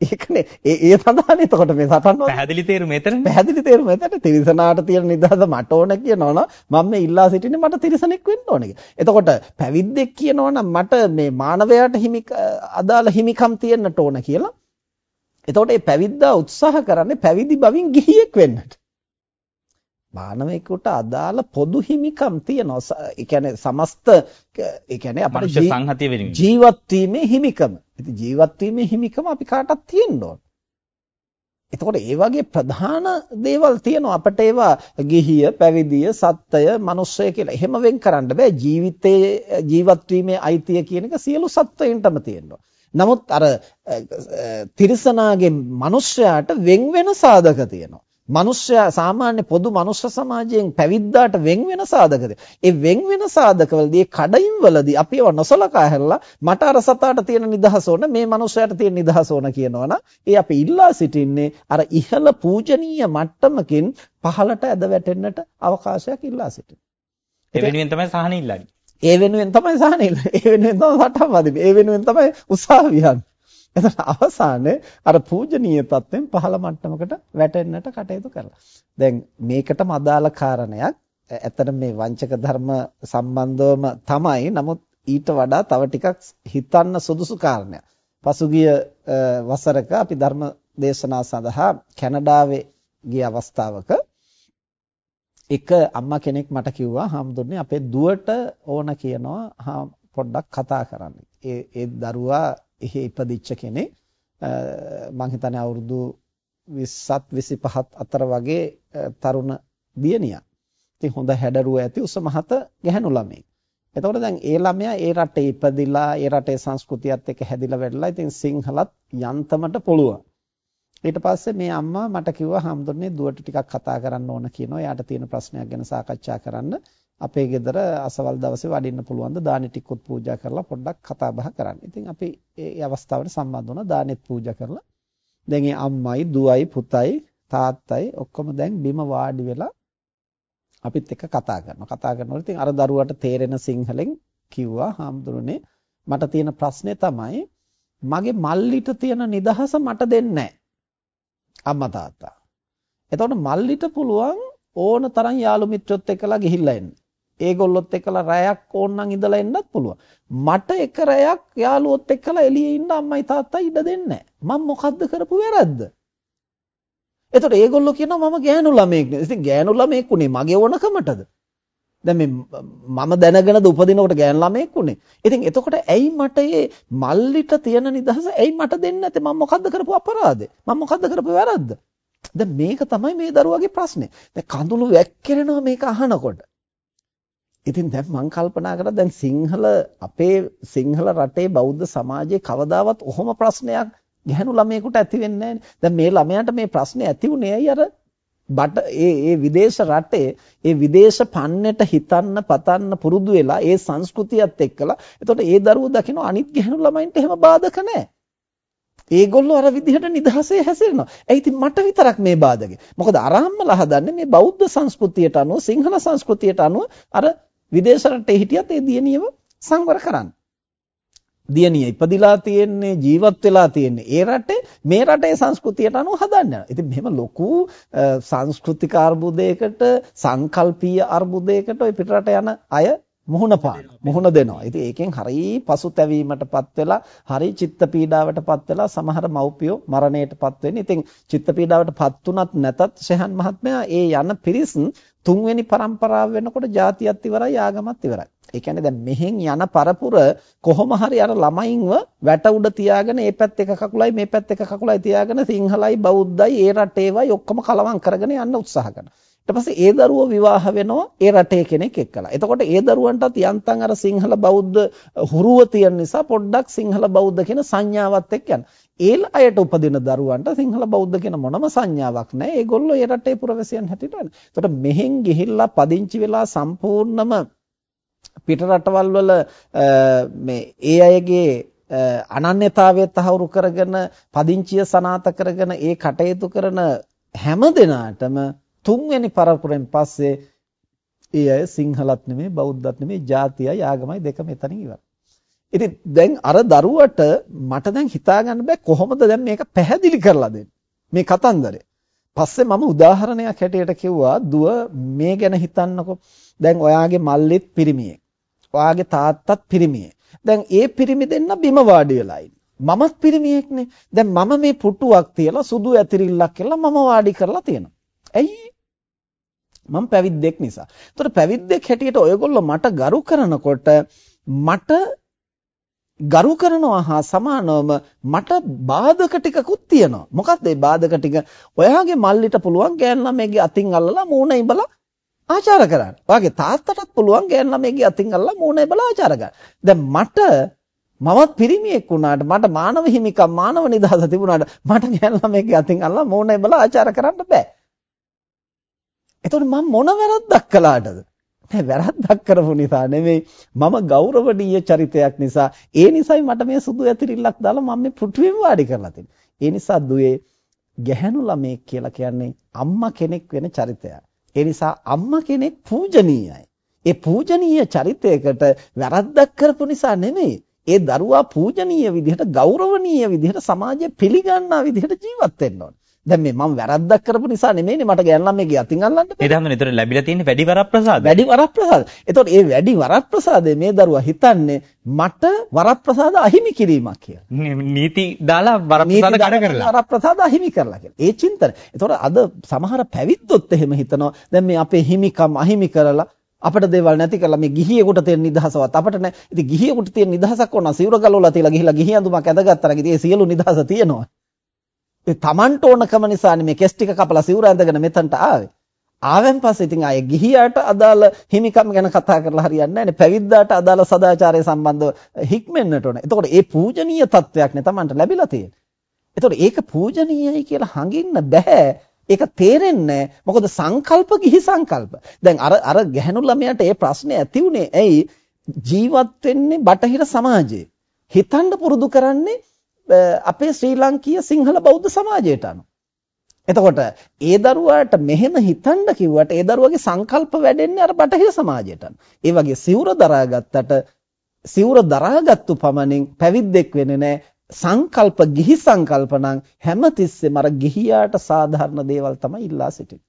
ඒකනේ. ඒ ඒ සඳහන් එතකොට මේ සටන් පැහැදිලි තේරුම එතනනේ. පැහැදිලි තේරුම එතන. තිරිසනාට තියෙන නිදහස මට ඕන කියනවනම් මම මේ ඉල්ලා සිටින්නේ මට තිරිසනෙක් වෙන්න ඕන එතකොට පැවිද්දෙක් කියනවනම් මට මේ මානවයාට හිමි අදාළ හිමිකම් තියෙන්නට ඕන කියලා. එතකොට මේ පැවිද්දා උත්සාහ කරන්නේ පැවිදි බවින් ගිහියෙක් වෙන්නට. මානවිකුට අදාළ පොදු හිමිකම් තියෙනවා. ඒ කියන්නේ සමස්ත ඒ කියන්නේ අපේ සංහතිය වෙනුවෙන් ජීවත් වීමේ හිමිකම. ඉතින් ජීවත් වීමේ හිමිකම අපි කාටත් තියෙන්න ඕන. එතකොට ඒ වගේ ප්‍රධාන දේවල් තියෙනවා අපිට ඒවා ගිහිය, පැවිදිය, සත්ත්වය, මිනිස්සය කියලා එහෙම වෙන් කරන්න බෑ. ජීවිතයේ ජීවත් වීමේ අයිතිය කියන එක සියලු සත්ත්වයින්ටම තියෙනවා. නමුත් අර තිරිසනාගේ මිනිස්යාට වෙන් වෙන සාධක තියෙනවා. මිනිස්සයා සාමාන්‍ය පොදු මනුෂ්‍ය සමාජයෙන් පැවිද්දාට වෙන් වෙන සාධකද ඒ වෙන් වෙන සාධකවලදී කඩයින් වලදී අපි ඒව නොසලකා හැරලා මට අර සතාට තියෙන නිදහස ඕන මේ මනුස්සයාට තියෙන නිදහස ඕන කියනවනම් ඒ අපි ඉල්ලා සිටින්නේ අර ඉහළ පූජනීය මට්ටමකින් පහළට ඇද වැටෙන්නට අවකාශයක් ඉල්ලා සිටින. ඒ වෙනුවෙන් තමයි සහන ඉල්ලන්නේ. ඒ වෙනුවෙන් තමයි සහන ඉල්ලන්නේ. ඒ වෙනුවෙන් තමයි සටන් වදින්නේ. ඒ වෙනුවෙන් තමයි උසාවි යන්නේ. එතකොට අවසානයේ අර පූජනීය තත්ත්වෙන් පහළ මට්ටමකට වැටෙන්නට කටයුතු කරලා. දැන් මේකටම අදාළ කාරණයක් ඇත්තට මේ වංචක ධර්ම සම්බන්ධවම තමයි. නමුත් ඊට වඩා තව ටිකක් හිතන්න සුදුසු කාරණයක්. පසුගිය වසරක අපි ධර්ම දේශනා සඳහා කැනඩාවේ ගිය අවස්ථාවක එක අම්මා කෙනෙක් මට කිව්වා හාමුදුරනේ අපේ දුවට ඕන කියනවා පොඩ්ඩක් කතා කරන්න. ඒ ඒ දරුවා එහි ඉපදිච්ච කෙනෙක් මං හිතන්නේ අවුරුදු 20ත් 25ත් අතර වගේ තරුණ දියණියක්. ඉතින් හොඳ හැඩරුව ඇති උස මහත ගැහැණු ළමයෙක්. එතකොට දැන් ඒ ළමයා ඒ රටේ ඉපදිලා ඒ රටේ සංස්කෘතියත් එක්ක හැදිලා වැඩලා ඉතින් සිංහලත් යන්තමට පුළුවන්. ඊට පස්සේ මේ අම්මා මට කිව්වා හම්දුන්නේ දුවට ටිකක් කතා කරන්න ඕන කියනවා. එයාට තියෙන ප්‍රශ්නයක් ගැන සාකච්ඡා කරන්න. අපේ ගෙදර අසවල් දවසේ වඩින්න පුළුවන්ද දානි ටිකකුත් පූජා කරලා පොඩ්ඩක් කතා බහ කරන්න. ඉතින් අපි ඒ අවස්ථාවට සම්බන්ධ වුණා දානෙත් පූජා කරලා. දැන් ඒ අම්මයි, දුවයි, පුතයි, තාත්තයි ඔක්කොම දැන් බිම වාඩි වෙලා අපිත් එක්ක කතා කරනවා. කතා කරනකොට ඉතින් අර දරුවට තේරෙන සිංහලෙන් කිව්වා හාමුදුරනේ මට තියෙන ප්‍රශ්නේ තමයි මගේ මල්ලිට තියෙන නිදහස මට දෙන්නේ අම්මා තාත්තා. එතකොට මල්ලිට පුළුවන් ඕන තරම් යාළු මිත්‍රොත් එක්කලා ගිහිල්ලා එන්න. ඒගොල්ලොත් එක්කලා රැයක් ඕනනම් ඉඳලා එන්නත් පුළුවන්. මට එක රැයක් යාළුවොත් එක්කලා එළියේ ඉන්න අම්මයි තාත්තා ඉඩ දෙන්නේ නැහැ. මම මොකද්ද කරපු වැරද්ද? එතකොට ඒගොල්ලෝ කියනවා මම ගෑනු ළමයෙක් නේ. ඉතින් ගෑනු ළමයෙක් උනේ මගේ වණකමටද? දැන් මේ මම දැනගෙනද උපදිනකොට ගෑනු ළමයෙක් උනේ. ඉතින් එතකොට ඇයි මට මේ මල්ලිට තියෙන නිදහස ඇයි මට දෙන්නේ නැත්තේ? මම මොකද්ද කරපු අපරාධේ? මම මොකද්ද කරපු වැරද්ද? දැන් මේක තමයි මේ දරුවගේ ප්‍රශ්නේ. දැන් කඳුළු වැක්කිරෙනවා මේක අහනකොට. ඉතින් දැන් මම කල්පනා කරා දැන් සිංහල අපේ සිංහල රටේ බෞද්ධ සමාජයේ කවදාවත් ඔහොම ප්‍රශ්නයක් ගැහණු ළමයෙකුට ඇති වෙන්නේ දැන් මේ ළමයාට මේ ප්‍රශ්නේ ඇති උනේ ඇයි අර බට ඒ ඒ විදේශ රටේ ඒ විදේශ පන්නේට හිතන්න පතන්න පුරුදු වෙලා ඒ සංස්කෘතියත් එක්කලා එතකොට ඒ දරුවෝ දකින්න අනිත් ගැහණු ළමයින්ට එහෙම බාධක නැහැ. ඒගොල්ලෝ අර විදිහට නිදහසේ හැසිරෙනවා. ඒ ඉතින් මට විතරක් මේ බාධකේ. මොකද අරහම්මලා හදන්නේ මේ බෞද්ධ සංස්කෘතියට අනුව සිංහල සංස්කෘතියට අනුව අර විදේශ රටේ හිටියත් ඒ දියණියව සංවර කරන්න. දියණිය ඉපදිලා තියෙන්නේ ජීවත් වෙලා තියෙන්නේ ඒ රටේ මේ රටේ සංස්කෘතියට අනුව හදන්න. ඉතින් මෙහෙම ලොකු සංස්කෘතික අර්බුදයකට සංකල්පීය අර්බුදයකට ওই පිටරට යන අය මුහුණ පාන මුහුණ දෙනවා. ඉතින් ඒකෙන් හරි පසුතැවීමටපත් වෙලා හරි චිත්ත පීඩාවටපත් වෙලා සමහර මව්පියෝ මරණයටපත් වෙන්නේ. ඉතින් චිත්ත පීඩාවටපත් උනත් නැතත් ශහන් මහත්මයා ඒ යන පිරිස් තුන්වෙනි પરම්පරාව වෙනකොට ජාතියත් ඉවරයි ආගමත් ඉවරයි. ඒ කියන්නේ දැන් මෙහෙන් යන පරපුර කොහොම හරි අර ළමයින්ව වැට උඩ තියාගෙන මේ පැත්ත එක කකුලයි මේ පැත්ත එක කකුලයි තියාගෙන සිංහලයි බෞද්ධයි ඒ රටේවයි ඔක්කොම කලවම් කරගෙන යන්න උත්සාහ කරනවා. ඊට පස්සේ ඒ දරුවෝ විවාහ වෙනවා ඒ රටේ කෙනෙක් එක්කලා. එතකොට ඒ දරුවන්ටත් යන්තම් අර සිංහල බෞද්ධ හුරුව තියෙන නිසා පොඩ්ඩක් සිංහල බෞද්ධ කියන සංඥාවත් එක්ක යනවා. ඒ අයට උපදින දරුවන්ට සිංහල බෞද්ධ කියන මොනම සංඥාවක් නැහැ. ඒගොල්ලෝ ඒ රටේ පුරවැසියන් හැටියට වෙනවා. එතකොට මෙහෙන් ගිහිල්ලා පදිංචි වෙලා සම්පූර්ණම පිට රටවල් වල මේ ඒ අයගේ අනන්‍යතාවය තහවුරු කරගෙන පදිංචිය සනාත කරගෙන ඒ කටයුතු කරන හැම දිනාටම තුන්වෙනි පරපුරෙන් පස්සේ ඒ අය සිංහලත් නෙමෙයි බෞද්ධත් නෙමෙයි ජාතියයි ආගමයි දෙකම එතනින් ඉවරයි. ඉතින් දැන් අර දරුවට මට දැන් හිතා ගන්න බෑ කොහොමද දැන් මේක පැහැදිලි කරලා දෙන්නේ. මේ කතන්දරේ. පස්සේ මම උදාහරණයක් හැටියට කිව්වා දුව මේ ගැන හිතන්නකෝ. දැන් ඔයාගේ මල්ලිත් පිරිමියෙක්. ඔයාගේ තාත්තත් පිරිමියෙක්. දැන් ඒ පිරිමි දෙන්න බිම වාඩි වෙලා මමත් පිරිමියෙක්නේ. දැන් මම මේ පුටුවක් තියලා සුදු ඇතිරිල්ලක් කියලා මම වාඩි කරලා තියෙනවා. ඇයි? මම පැවිද්දෙක් නිසා. ඒතකොට පැවිද්දෙක් හැටියට ඔයගොල්ලෝ මට ගරු කරනකොට මට ගරු කරනවා හා සමානවම මට බාධක ටිකකුත් තියෙනවා. මොකක්ද මේ බාධක ටික? ඔයාගේ මල්ලිට පුළුවන් ගෑන් ළමයිගේ අතින් අල්ලලා මූණ ඉඹලා ආචාර කරන්න. ඔයාගේ තාත්තටත් පුළුවන් ගෑන් ළමයිගේ අතින් අල්ලලා මූණ ඉඹලා ආචාර කරන්න. දැන් මට මමත් පිරිමියෙක් වුණාට මට මානව හිමිකම් මානව නිදහස තිබුණාට මට ගෑන් ළමයිගේ අතින් අල්ලලා මූණ ඉඹලා ආචාර කරන්න බෑ. එතකොට මම මොන වැරද්දක් කළාටද? නෑ වැරද්දක් කරපු නිසා නෙමෙයි මම ගෞරවණීය චරිතයක් නිසා ඒ නිසයි මට මේ සුදු ඇතිරිල්ලක් දාලා මම මේ පුටුවෙම වාඩි කරලා තියෙන්නේ. ඒ නිසා දුවේ ගැහැණු ළමෙක් කියලා කියන්නේ අම්මා කෙනෙක් වෙන චරිතයක්. ඒ නිසා අම්මා කෙනෙක් පූජනීයයි. ඒ පූජනීය චරිතයකට වැරද්දක් කරපු නිසා නෙමෙයි. ඒ දරුවා පූජනීය විදිහට ගෞරවනීය විදිහට සමාජයේ පිළිගන්නා විදිහට ජීවත් වෙන්න ඕනේ. දැන් මේ මම වැරද්දක් කරපු නිසා නෙමෙයිනේ මට ගෑනලා මේ ගියතින් අල්ලන්න බෑ. ඒ දහමනේ ඒතර ලැබිලා තියෙන්නේ වැඩි වරප්‍රසාද. වැඩි වරප්‍රසාද. එතකොට මේ වැඩි වරප්‍රසාදේ මේ දරුවා හිතන්නේ මට වරප්‍රසාද අහිමි කිරීමක් කියලා. නීති දාලා වරප්‍රසාද කඩ කරලා. වරප්‍රසාද අහිමි කරලා කියලා. ඒ චින්තන. එතකොට අද සමහර පැවිද්දොත් එහෙම හිතනවා දැන් මේ අපේ හිමිකම් අහිමි කරලා අපිට දේවල් නැති කරලා මේ ගිහියෙකුට තියෙන නිදහසවත් අපිට නැහැ. ඉතින් ගිහියෙකුට තියෙන නිදහසක් ඕන සිවුර ගලවලා තියලා ගිහිලා ගිහි අඳුමක් ඇඳගත්තා නම් ඉතින් ඒ සියලු නිදහස තියෙනවා. ඒ Tamanට ඕනකම නිසානේ මේ කෙස් ටික කපලා සිවුර ඇඳගෙන මෙතනට ආවේ. ආවෙන් පස්සේ ඉතින් ආයේ ගිහියාට අදාළ හිමිකම් ගැන කතා කරලා හරියන්නේ නැහැ නේ. පැවිද්දාට අදාළ සදාචාරය සම්බන්ධව හික්මෙන්නට ඕන. එතකොට ඒ පූජනීය තත්වයක් නේ Tamanට ලැබිලා තියෙන්නේ. එතකොට ඒක පූජනීයයි කියලා හංගින්න බෑ. ඒක තේරෙන්නේ මොකද සංකල්ප ගිහි සංකල්ප. දැන් අර අර ගැහණු ළමයාට ඒ ප්‍රශ්නේ ඇති උනේ ඇයි ජීවත් වෙන්නේ බටහිර සමාජයේ. හිතන්න පුරුදු කරන්නේ අපේ ශ්‍රී ලාංකීය සිංහල බෞද්ධ සමාජයට අනුව. එතකොට ඒ දරුවාට මෙහෙම හිතන්න කිව්වට ඒ දරුවගේ සංකල්ප වැඩෙන්නේ අර බටහිර සමාජයට අනුව. ඒ වගේ සිවුර දරාගත්තට සිවුර දරාගත්තු පමණින් පැවිද්දෙක් වෙන්නේ නැහැ. සංකල්ප ගිහි සංකල්ප නම් හැමතිස්සෙම අර ගිහියාට සාධාරණ දේවල් තමයි ඉල්ලා සිටින්නේ.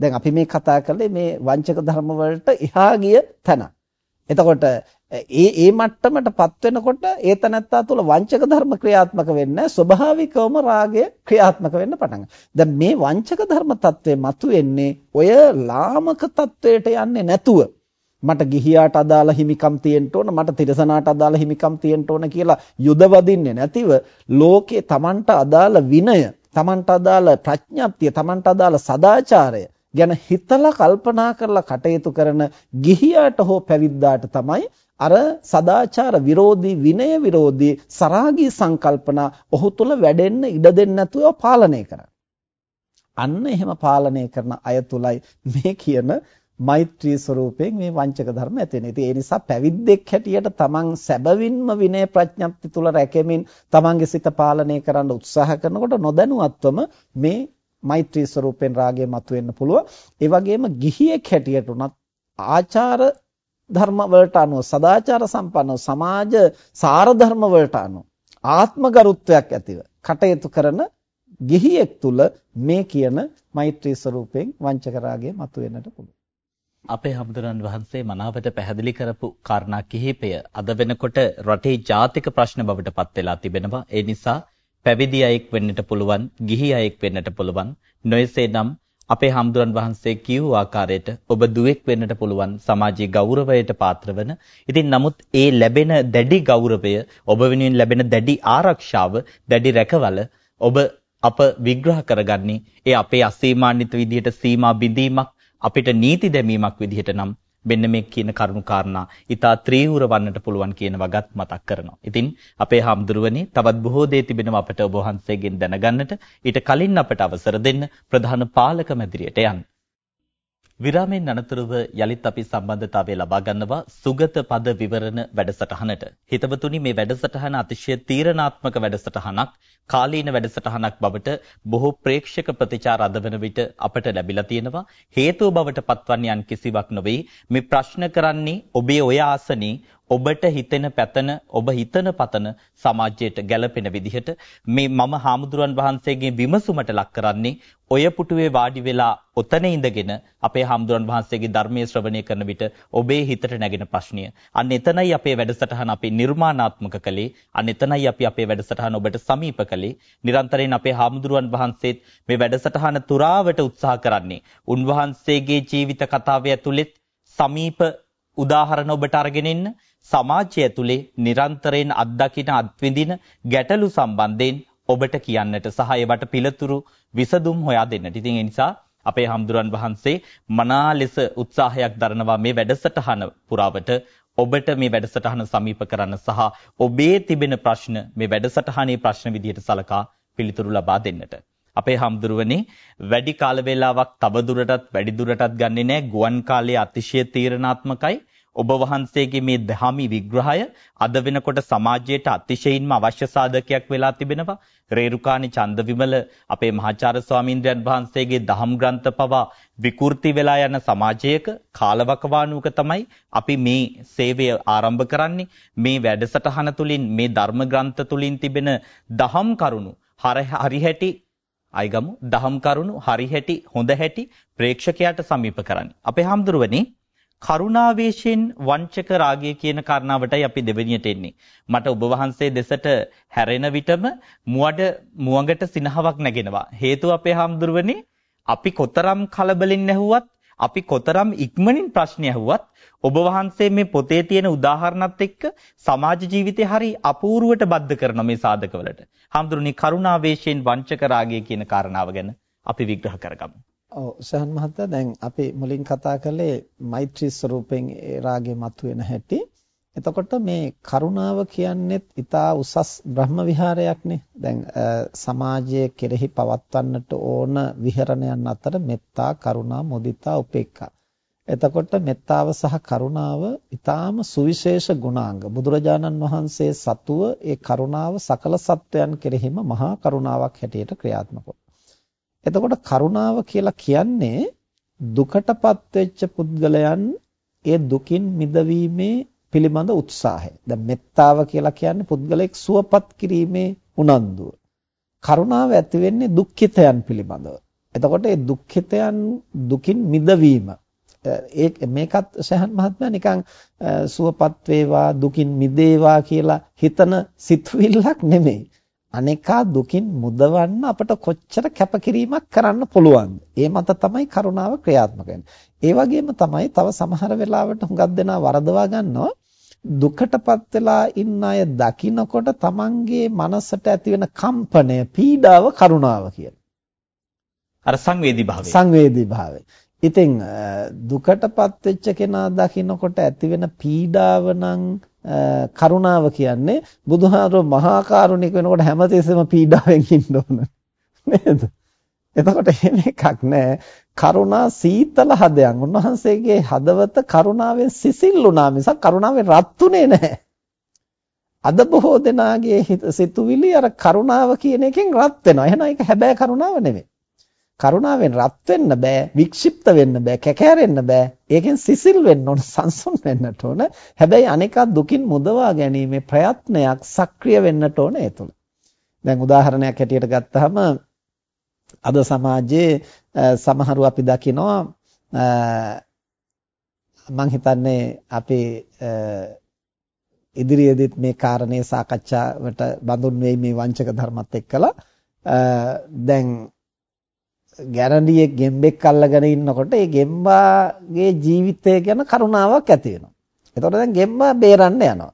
දැන් අපි මේ කතා කරන්නේ මේ වංචක ධර්ම වලට එහා ගිය තැන. එතකොට ඒ ඒ මට්ටමටපත් වෙනකොට ඒ තනත්තා තුළ වංචක ධර්ම ක්‍රියාත්මක වෙන්නේ ස්වභාවිකවම රාගය ක්‍රියාත්මක වෙන්න පටන් දැන් මේ වංචක ධර්ම తත්වයේ මතුවෙන්නේ ඔය ලාමක తත්වයට යන්නේ නැතුව. මට ගිහියාට අදාළ හිමිකම් තියෙන්න ඕන මට තිරසනාට අදාළ හිමිකම් තියෙන්න ඕන කියලා යුද වදින්නේ නැතිව ලෝකේ Tamanට අදාළ විනය Tamanට අදාළ ප්‍රඥාප්තිය Tamanට අදාළ සදාචාරය ගැන හිතලා කල්පනා කරලා කටයුතු කරන ගිහියාට හෝ පැවිද්දාට තමයි අර සදාචාර විරෝධී විනය විරෝධී සරාගී සංකල්පනා ඔහු තුල වැඩෙන්න ඉඩ දෙන්නේ නැතුව පාලනය කරන්න. අන්න එහෙම පාලනය කරන අය තුලයි මේ කියන මෛත්‍රී ස්වરૂපයෙන් මේ වංචක ධර්ම ඇති වෙන්නේ. ඉතින් ඒ නිසා පැවිද්දෙක් හැටියට තමන් සැබවින්ම විනය ප්‍රඥප්ති තුල රැකෙමින් තමන්ගේ සිත පාලනය කරන්න උත්සාහ කරනකොට නොදැනුවත්වම මේ මෛත්‍රී ස්වરૂපයෙන් රාගය මතුවෙන්න පුළුවන්. ඒ වගේම ගිහියෙක් හැටියට උනත් ආචාර ධර්ම වලට අනුව සදාචාර සම්පන්නව සමාජ සාර ධර්ම වලට අනුව ආත්මගරුත්වයක් ඇතිව කටයුතු කරන ගිහියෙක් තුල මේ කියන මෛත්‍රී ස්වરૂපයෙන් වංචක රාගය මතුවෙන්නට පුළුවන්. අපේ හමුදුරන් වහන්සේ මනාවට පැහැදිලි කරපු කාරණා කිහිපය අද වෙනකොට රටේ ජාතික ප්‍රශ්න බවට පත් වෙලා තිබෙනවා. ඒ නිසා පැවිදි අයෙක් වෙන්නට පුළුවන්, ගිහි අයෙක් වෙන්නට පුළුවන්. නොයසේනම් අපේ හාමුදුරන් වහන්සේ කියූ ආකාරයට ඔබ දුවෙක් වෙන්නට පුළුවන් සමාජයේ ගෞරවයට පාත්‍ර වෙන. ඉතින් නමුත් ඒ ලැබෙන දැඩි ගෞරවය ඔබ වෙනුවෙන් ලැබෙන දැඩි ආරක්ෂාව, දැඩි රැකවල ඔබ අප විග්‍රහ කරගන්නේ ඒ අපේ අසීමාන්විත විදිහට සීමා බිඳීමක් අපිට නීති දැමීමක් විදිහට නම් මෙන්න මේ කියන කරුණු කාරණා ඊටා ත්‍රිවුර වන්නට පුළුවන් කියන වගත් මතක් කරනවා. ඉතින් අපේ හාමුදුරුවනේ තවත් බොහෝ දේ තිබෙනවා අපට ඔබ වහන්සේගෙන් දැනගන්නට. ඊට කලින් අපට අවසර දෙන්න ප්‍රධාන පාලක මැදිරියට යන්න. විරාමයෙන් අනතුරුව යලිත් අපි සම්බන්ධතාවය ලබා ගන්නවා සුගත පද විවරණ වැඩසටහනට. හිතවතුනි මේ වැඩසටහන අතිශය තීරණාත්මක වැඩසටහනක්, කාලීන වැඩසටහනක් බවට බොහෝ ප්‍රේක්ෂක ප්‍රතිචාර අද වන විට අපට ලැබිලා තියෙනවා. හේතුව බවට පත්වන්නේ යන් කිසිවක් නොවේ. මේ ප්‍රශ්න කරන්නේ ඔබේ ඔය ආසනේ ඔබට හිතෙන පැතන ඔබ හිතන පතන සමාජයට ගැළපෙන විදිහට මේ මම හාමුදුරන් වහන්සේගේ විමසුමට ලක් කරන්නේ ඔය පුටුවේ වාඩි වෙලා ඔතන ඉඳගෙන අපේ හාමුදුරන් වහන්සේගේ ධර්මයේ ශ්‍රවණය කරන විට ඔබේ හිතට නැගෙන ප්‍රශ්නය. අන්න එතනයි අපේ වැඩසටහන අපි නිර්මාණාත්මක කළේ. අන්න එතනයි අපි අපේ වැඩසටහන ඔබට සමීප කළේ. නිරන්තරයෙන් අපේ හාමුදුරුවන් වහන්සේත් මේ වැඩසටහන තුරාවට උත්සාහ කරන්නේ. උන්වහන්සේගේ ජීවිත කතාව ඇතුළෙත් සමීප උදාහරණ ඔබට අරගෙන ඉන්න සමාජය ඇතුලේ නිරන්තරයෙන් අත්දකින අත්විඳින ගැටලු සම්බන්ධයෙන් ඔබට කියන්නට සහ ඒවට පිළිතුරු විසඳුම් හොයා දෙන්නට. ඉතින් ඒ නිසා අපේ හම්දුරන් වහන්සේ මනා ලෙස උත්සාහයක් දරනවා මේ වැඩසටහන පුරාවට ඔබට මේ වැඩසටහන සමීප කරන්න සහ ඔබේ තිබෙන ප්‍රශ්න මේ වැඩසටහනේ ප්‍රශ්න විදිහට සලකා පිළිතුරු ලබා දෙන්නට. අපේ හම්දුරුවනේ වැඩි කාල වේලාවක් තවදුරටත් වැඩි දුරටත් ගන්නෙ නෑ ගුවන් කාලයේ අතිශය තීරණාත්මකයි ඔබ වහන්සේගේ මේ ධාමි විග්‍රහය අද වෙනකොට සමාජයට අතිශයින්ම අවශ්‍ය සාධකයක් වෙලා තිබෙනවා. රේරුකාණි චන්දවිමල අපේ මහාචාර්ය ස්වාමීන්ද්‍රයන් වහන්සේගේ දහම් ග්‍රන්ථ පවා විකෘති වෙලා යන සමාජයක කාලවකවානුවක තමයි අපි මේ සේවය ආරම්භ කරන්නේ. මේ වැඩසටහන තුලින් මේ ධර්ම ග්‍රන්ථ තුලින් තිබෙන දහම් කරුණු හරි හැටි අයිගමු දහම් කරුණු හරි හැටි හොඳ හැටි ප්‍රේක්ෂකයාට සමීප කරන්නේ. අපේ හාමුදුරුවනේ කරුණාවේශයෙන් වංචක රාගය කියන කාරණාවටයි අපි දෙවෙනියට එන්නේ. මට ඔබ වහන්සේ දෙසට හැරෙන විටම මුවඩ මුවඟට සිනහවක් නැගෙනවා. හේතුව අපේ හාමුදුරුවනේ අපි කොතරම් කලබලින් නැහුවත් අපි කොතරම් ඉක්මනින් ප්‍රශ්න ඇහුවත් ඔබ වහන්සේ මේ පොතේ තියෙන උදාහරණත් එක්ක සමාජ ජීවිතේ හරි අපූර්වට බද්ධ කරන මේ සාධකවලට. හාමුදුරනි කරුණාවේශයෙන් වංචක රාගය කියන කාරණාව ගැන අපි විග්‍රහ කරගමු. ඔව් සහන් මහත්තයා දැන් අපි මුලින් කතා කළේ මෛත්‍රී ස්වරූපයෙන් ඒ රාගය මතුවෙන හැටි. එතකොට මේ කරුණාව කියන්නේත් ඊටා උසස් බ්‍රහ්ම විහාරයක්නේ. දැන් සමාජයේ කෙරෙහි පවත්වන්නට ඕන විහරණයන් අතර මෙත්තා, කරුණා, මුදිතා, උපේක්ඛා. එතකොට මෙත්තාව සහ කරුණාව ඊටාම සුවිශේෂ ගුණාංග. බුදුරජාණන් වහන්සේ සතුව ඒ කරුණාව සකල සත්වයන් කෙරෙහිම මහා කරුණාවක් හැටියට ක්‍රියාත්මක එතකොට කරුණාව කියලා කියන්නේ දුකටපත් වෙච්ච පුද්ගලයන් ඒ දුකින් මිදවීමේ පිළිබඳ උත්සාහය. දැන් මෙත්තාව කියලා කියන්නේ පුද්ගලෙක් සුවපත් කිරීමේ උනන්දුව. කරුණාව ඇති වෙන්නේ දුක්ඛිතයන් පිළිබඳව. එතකොට මේ දුක්ඛිතයන් දුකින් මිදවීම ඒ මේකත් සහන් මහත්මයා නිකන් සුවපත් වේවා දුකින් මිදේවා කියලා හිතන සිතුවිල්ලක් නෙමෙයි. අනේකා දුකින් මුදවන්න අපට කොච්චර කැපකිරීමක් කරන්න පුළුවන්ද? ඒ මත තමයි කරුණාව ක්‍රියාත්මක වෙන්නේ. ඒ වගේම තමයි තව සමහර වෙලාවට හුඟක් දෙනා වරදවා ගන්නවා දුකටපත් වෙලා ඉන්න අය දකින්නකොට තමන්ගේ මනසට ඇතිවෙන කම්පනය, පීඩාව කරුණාව කියලා. අර සංවේදී භාවය. සංවේදී භාවය. ඉතින් දුකටපත් වෙච්ච කෙනා දකින්නකොට ඇතිවෙන පීඩාව නම් කරුණාව කියන්නේ බුදුහාරෝ මහා කරුණික වෙනකොට හැමතිස්සෙම පීඩාවෙන් ඉන්න ඕන නේද? එතකොට එහෙම එකක් නැහැ. කරුණා සීතල හදයන්. උන්වහන්සේගේ හදවත කරුණාවෙන් සිසිල්ුණා මිසක් කරුණාවෙන් රත්ුනේ නැහැ. අද බොහෝ දෙනාගේ සිතුවිලි අර කරුණාව කියන එකෙන් රත් වෙනවා. එහෙනම් ඒක හැබෑ කරුණාව නෙමෙයි. කරුණාවෙන් රත් වෙන්න බෑ, වික්ෂිප්ත වෙන්න බෑ, කැකෑරෙන්න බෑ. ඒකෙන් සිසිල් වෙන්න ඕන, සංසුන් වෙන්නට ඕන. හැබැයි අනිකා දුකින් මුදවා ගැනීමේ ප්‍රයත්නයක් සක්‍රිය වෙන්නට ඕන ඒ තුළ. දැන් උදාහරණයක් හැටියට ගත්තාම අද සමාජයේ සමහරු අපි දකිනවා මම හිතන්නේ අපි ඉදිරියේදීත් මේ කාරණේ සාකච්ඡාවට බඳුන් වෙයි මේ වංචක ධර්මත් එක්කලා දැන් ගැරන්ඩියේ ගෙම්බෙක් අල්ලගෙන ඉන්නකොට ඒ ගෙම්බාගේ ජීවිතය ගැන කරුණාවක් ඇති වෙනවා. එතකොට දැන් ගෙම්බා බේරන්න යනවා.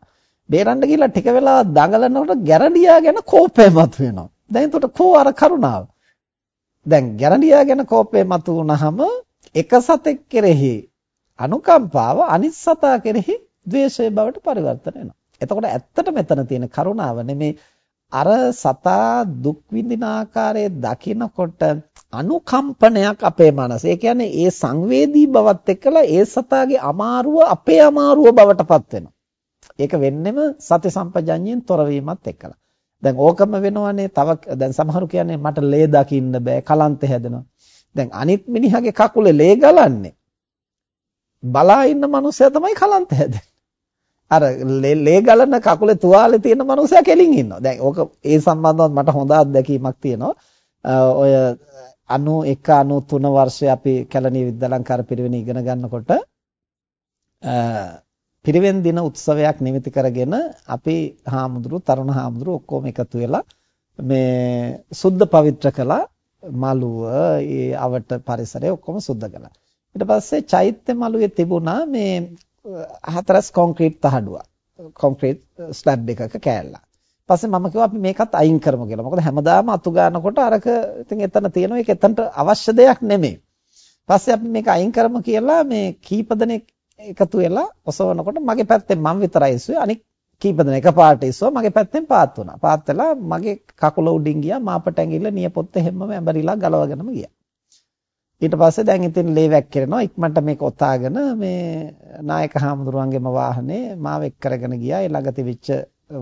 බේරන්න ගිහලා ටික වෙලාවක් දඟලනකොට ගැරන්ඩියා ගැන කෝපය මතුවෙනවා. දැන් එතකොට කෝ අර කරුණාව. දැන් ගැරන්ඩියා ගැන කෝපය මතුවුනහම එක සතෙක් කෙරෙහි අනුකම්පාව අනිත් සතා කෙරෙහි ද්වේෂය බවට පරිවර්තන වෙනවා. එතකොට ඇත්තට මෙතන තියෙන කරුණාව නෙමේ අර සතා දුක් විඳින ආකාරය දකිනකොට අනුකම්පනයක් අපේ මනස. ඒ කියන්නේ ඒ සංවේදී බවත් එක්කලා ඒ සතාගේ අමාරුව අපේ අමාරුව බවටපත් වෙනවා. ඒක වෙන්නෙම සති සම්පජඤ්ඤයෙන් තොරවීමත් එක්කලා. දැන් ඕකම වෙනවනේ තව දැන් සමහරු කියන්නේ මට ලේ දකින්න බෑ කලන්ත හැදෙනවා. දැන් අනිත් මිනිහගේ කකුලේ ලේ ගලන්නේ. බලා ඉන්න මනුස්සයා තමයි කලන්ත හැදෙන්නේ. අර ලේ ගලන කකුලේ තුවාලේ තියෙන මනුස්සයා කෙලින් ඉන්නවා. දැන් ඕක ඒ සම්බන්ධව මට හොඳ අත්දැකීමක් තියෙනවා. ඔය 91 93 වර්ෂයේ අපි කැලණිය විද්‍යාලංකාර පිරිවෙන ඉගෙන ගන්නකොට පිරිවෙන් දින උත්සවයක් නිමිති කරගෙන අපි හාමුදුරු තරුණ හාමුදුරු ඔක්කොම එකතු වෙලා මේ සුද්ධ පවිත්‍ර කළා මළුව ඒ අවට පරිසරය ඔක්කොම සුද්ධ කළා. ඊට පස්සේ චෛත්‍ය මළුවේ තිබුණා මේ හතරස් කොන්ක්‍රීට් තහඩුවක්. කොන්ක්‍රීට් ස්ලැබ් එකක කෑල්ලක්. පස්සේ මම කිව්වා අපි මේකත් අයින් කරමු කියලා. මොකද හැමදාම අතු ගන්නකොට අරක ඉතින් එතන තියෙනවා ඒක එතනට අවශ්‍ය දෙයක් නෙමෙයි. පස්සේ අපි මේක අයින් කරමු කියලා මේ කීප දෙනෙක් එකතු වෙලා ඔසවනකොට මගේ පැත්තෙන් මම විතරයි ඉස්සුවේ. අනික කීප දෙනෙක් එකපාරට ඉස්සුවා. මගේ පැත්තෙන් පාත් වුණා. පාත් වෙලා මගේ කකුල උඩින් ගියා. මාපට ඇඟිල්ල නියපොත්ත හැමම ඇඹරිලා ගලවගෙනම ගියා. ඊට පස්සේ දැන් ඉතින් ලේ වැක්කිරෙනවා. ඉක්මනට මේක ඔතාගෙන මේ නායක හාමුදුරුවන්ගේම වාහනේ මාව එක් කරගෙන ගියා. ඒ ළඟ තිබිච්ච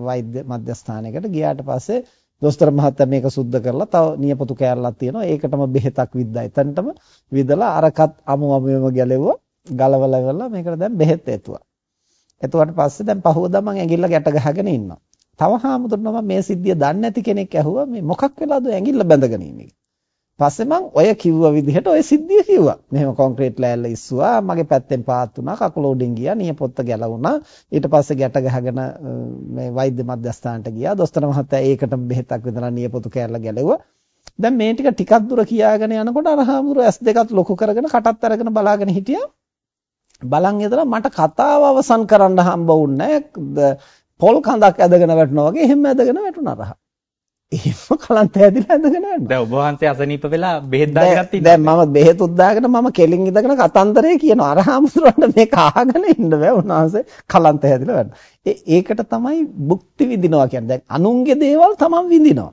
වෛද්‍ය මධ්‍යස්ථානයකට ගියාට පස්සේ දොස්තර මහත්තයා මේක සුද්ධ කරලා තව නියපොතු කෑල්ලක් තියෙනවා. ඒකටම බෙහෙතක් විද්දා එතනටම විදලා අරකත් අමු අමුම ගැලෙවුවා. ගලවලා ඉවරලා මේකට දැන් බෙහෙත් ඇතුවා එතුවාට පස්සේ දැන් පහුවදා මම ඇඟිල්ල ගැට ගහගෙන ඉන්නවා තව හාමුදුරනවා මේ සිද්ධිය දන්නේ නැති කෙනෙක් ඇහුවා මේ මොකක් වෙලාද ඇඟිල්ල බැඳගෙන ඉන්නේ පස්සේ මං ඔය කිව්ව විදිහට ඔය සිද්ධිය කිව්වා. මෙහෙම කොන්ක්‍රීට් ලෑල්ල ඉස්සුවා, මගේ පැත්තෙන් පාත් වුණා, කකුල උඩින් ගියා, නියපොත්ත ගැලවුණා. ඊට පස්සේ ගැට ගහගෙන මේ වෛද්‍ය මධ්‍යස්ථානට ගියා. දොස්තර මහත්තයා ඒකටම බෙහෙතක් විදලා නියපොතු කෑල්ල ගැලෙව්වා. දැන් මේ ටික ටිකක් දුර කියාගෙන යනකොට අර හාමුදුරුවෝ ඇස් දෙකත් ලොකු කරගෙන කටත් අරගෙන බලාගෙන හිටියා. බලන් ඉඳලා මට කතාව අවසන් කරන්න හම්බ වුණේ පොල් කඳක් ඇදගෙන වැටෙනවා වගේ එහෙම ඇදගෙන වැටුණා රහ. එහෙම කලන්ත ඇදිලා ඇඳගෙන යනවා. දැන් ඔබ වහන්සේ අසනීප වෙලා බෙහෙත් දාගත්ත ඉන්නවා. දැන් මම බෙහෙත් උද්දාගෙන මම කෙලින් ඉඳගෙන කතන්දරේ කියනවා. අරහාමුදුරන්ට මේක අහගෙන ඉන්න බෑ උන්වහන්සේ කලන්ත ඇදිලා වැඩ. ඒකට තමයි භුක්ති විඳිනවා කියන්නේ. දැන් අනුන්ගේ දේවල් තමන් විඳිනවා.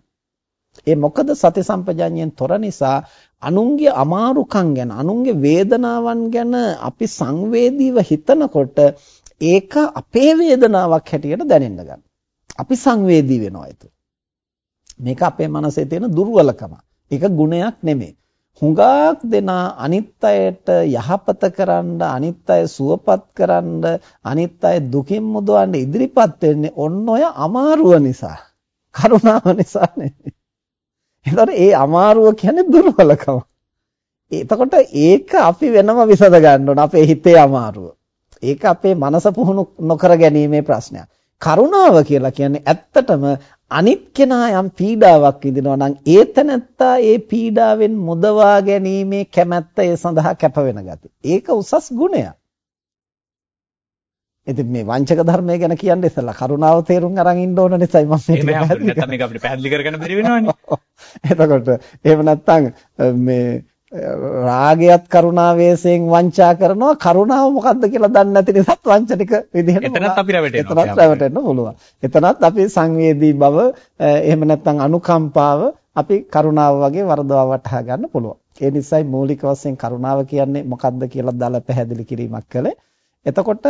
ඒ මොකද සති සම්පජාඤ්ඤයෙන් තොර නිසා අනුන්ගේ අමාරුකම් ගැන අනුන්ගේ වේදනාවන් ගැන අපි සංවේදීව හිතනකොට ඒක අපේ වේදනාවක් හැටියට දැනෙන්න ගන්නවා. අපි සංවේදී වෙනවා ඒක. මේක අපේ මනසේ තියෙන දුර්වලකම. ඒක ගුණයක් නෙමෙයි. හුඟක් දෙනා අනිත් අයට යහපත කරන්න අනිත් අය සුවපත් කරන්න අනිත් අය දුකින් මුදවන්න ඉදිරිපත් වෙන්නේ ඔන්න ඔය අමාරුව නිසා කරුණාව නිසා නෙමෙයි. ඒතර ඒ අමාරුව කියන්නේ දුර්වලකම. එතකොට ඒක අපි වෙනම විසඳ ගන්න ඕන අපේ හිතේ අමාරුව. ඒක අපේ මනස පුහුණු නොකර ගැනීමේ ප්‍රශ්නයක්. කරුණාව කියලා කියන්නේ ඇත්තටම අනිත් කෙනා යම් පීඩාවක් විඳිනවා නම් ඒ තැනත්තා ඒ පීඩාවෙන් මුදවා ගැනීමේ කැමැත්ත ඒ සඳහා කැප වෙන ගතිය. ඒක උසස් ගුණයක්. ඉතින් මේ වංචක ධර්මය ගැන කියන්නේ ඉස්සලා කරුණාව තේරුම් අරන් ඉන්න ඕන නිසායි මම මේක අපිට පැහැදිලි කරගන්න බැරි වෙනවනේ. එතකොට එහෙම නැත්නම් මේ රාගයත් කරුණාවේසයෙන් වංචා කරනවා. කරුණාව මොකද්ද කියලා දන්නේ නැති නිසාත් වංචනික විදිහට එතනත් අපි රැවටෙනවා. එතනත් රැවටෙන්න පුළුවන්. එතනත් අපි සංවේදී බව එහෙම නැත්නම් අනුකම්පාව අපි කරුණාව වගේ වරදවා වටහා ගන්න පුළුවන්. ඒ නිසායි මූලික වශයෙන් කරුණාව කියන්නේ මොකද්ද කියලා දාලා පැහැදිලි කිරීමක් කළේ. එතකොට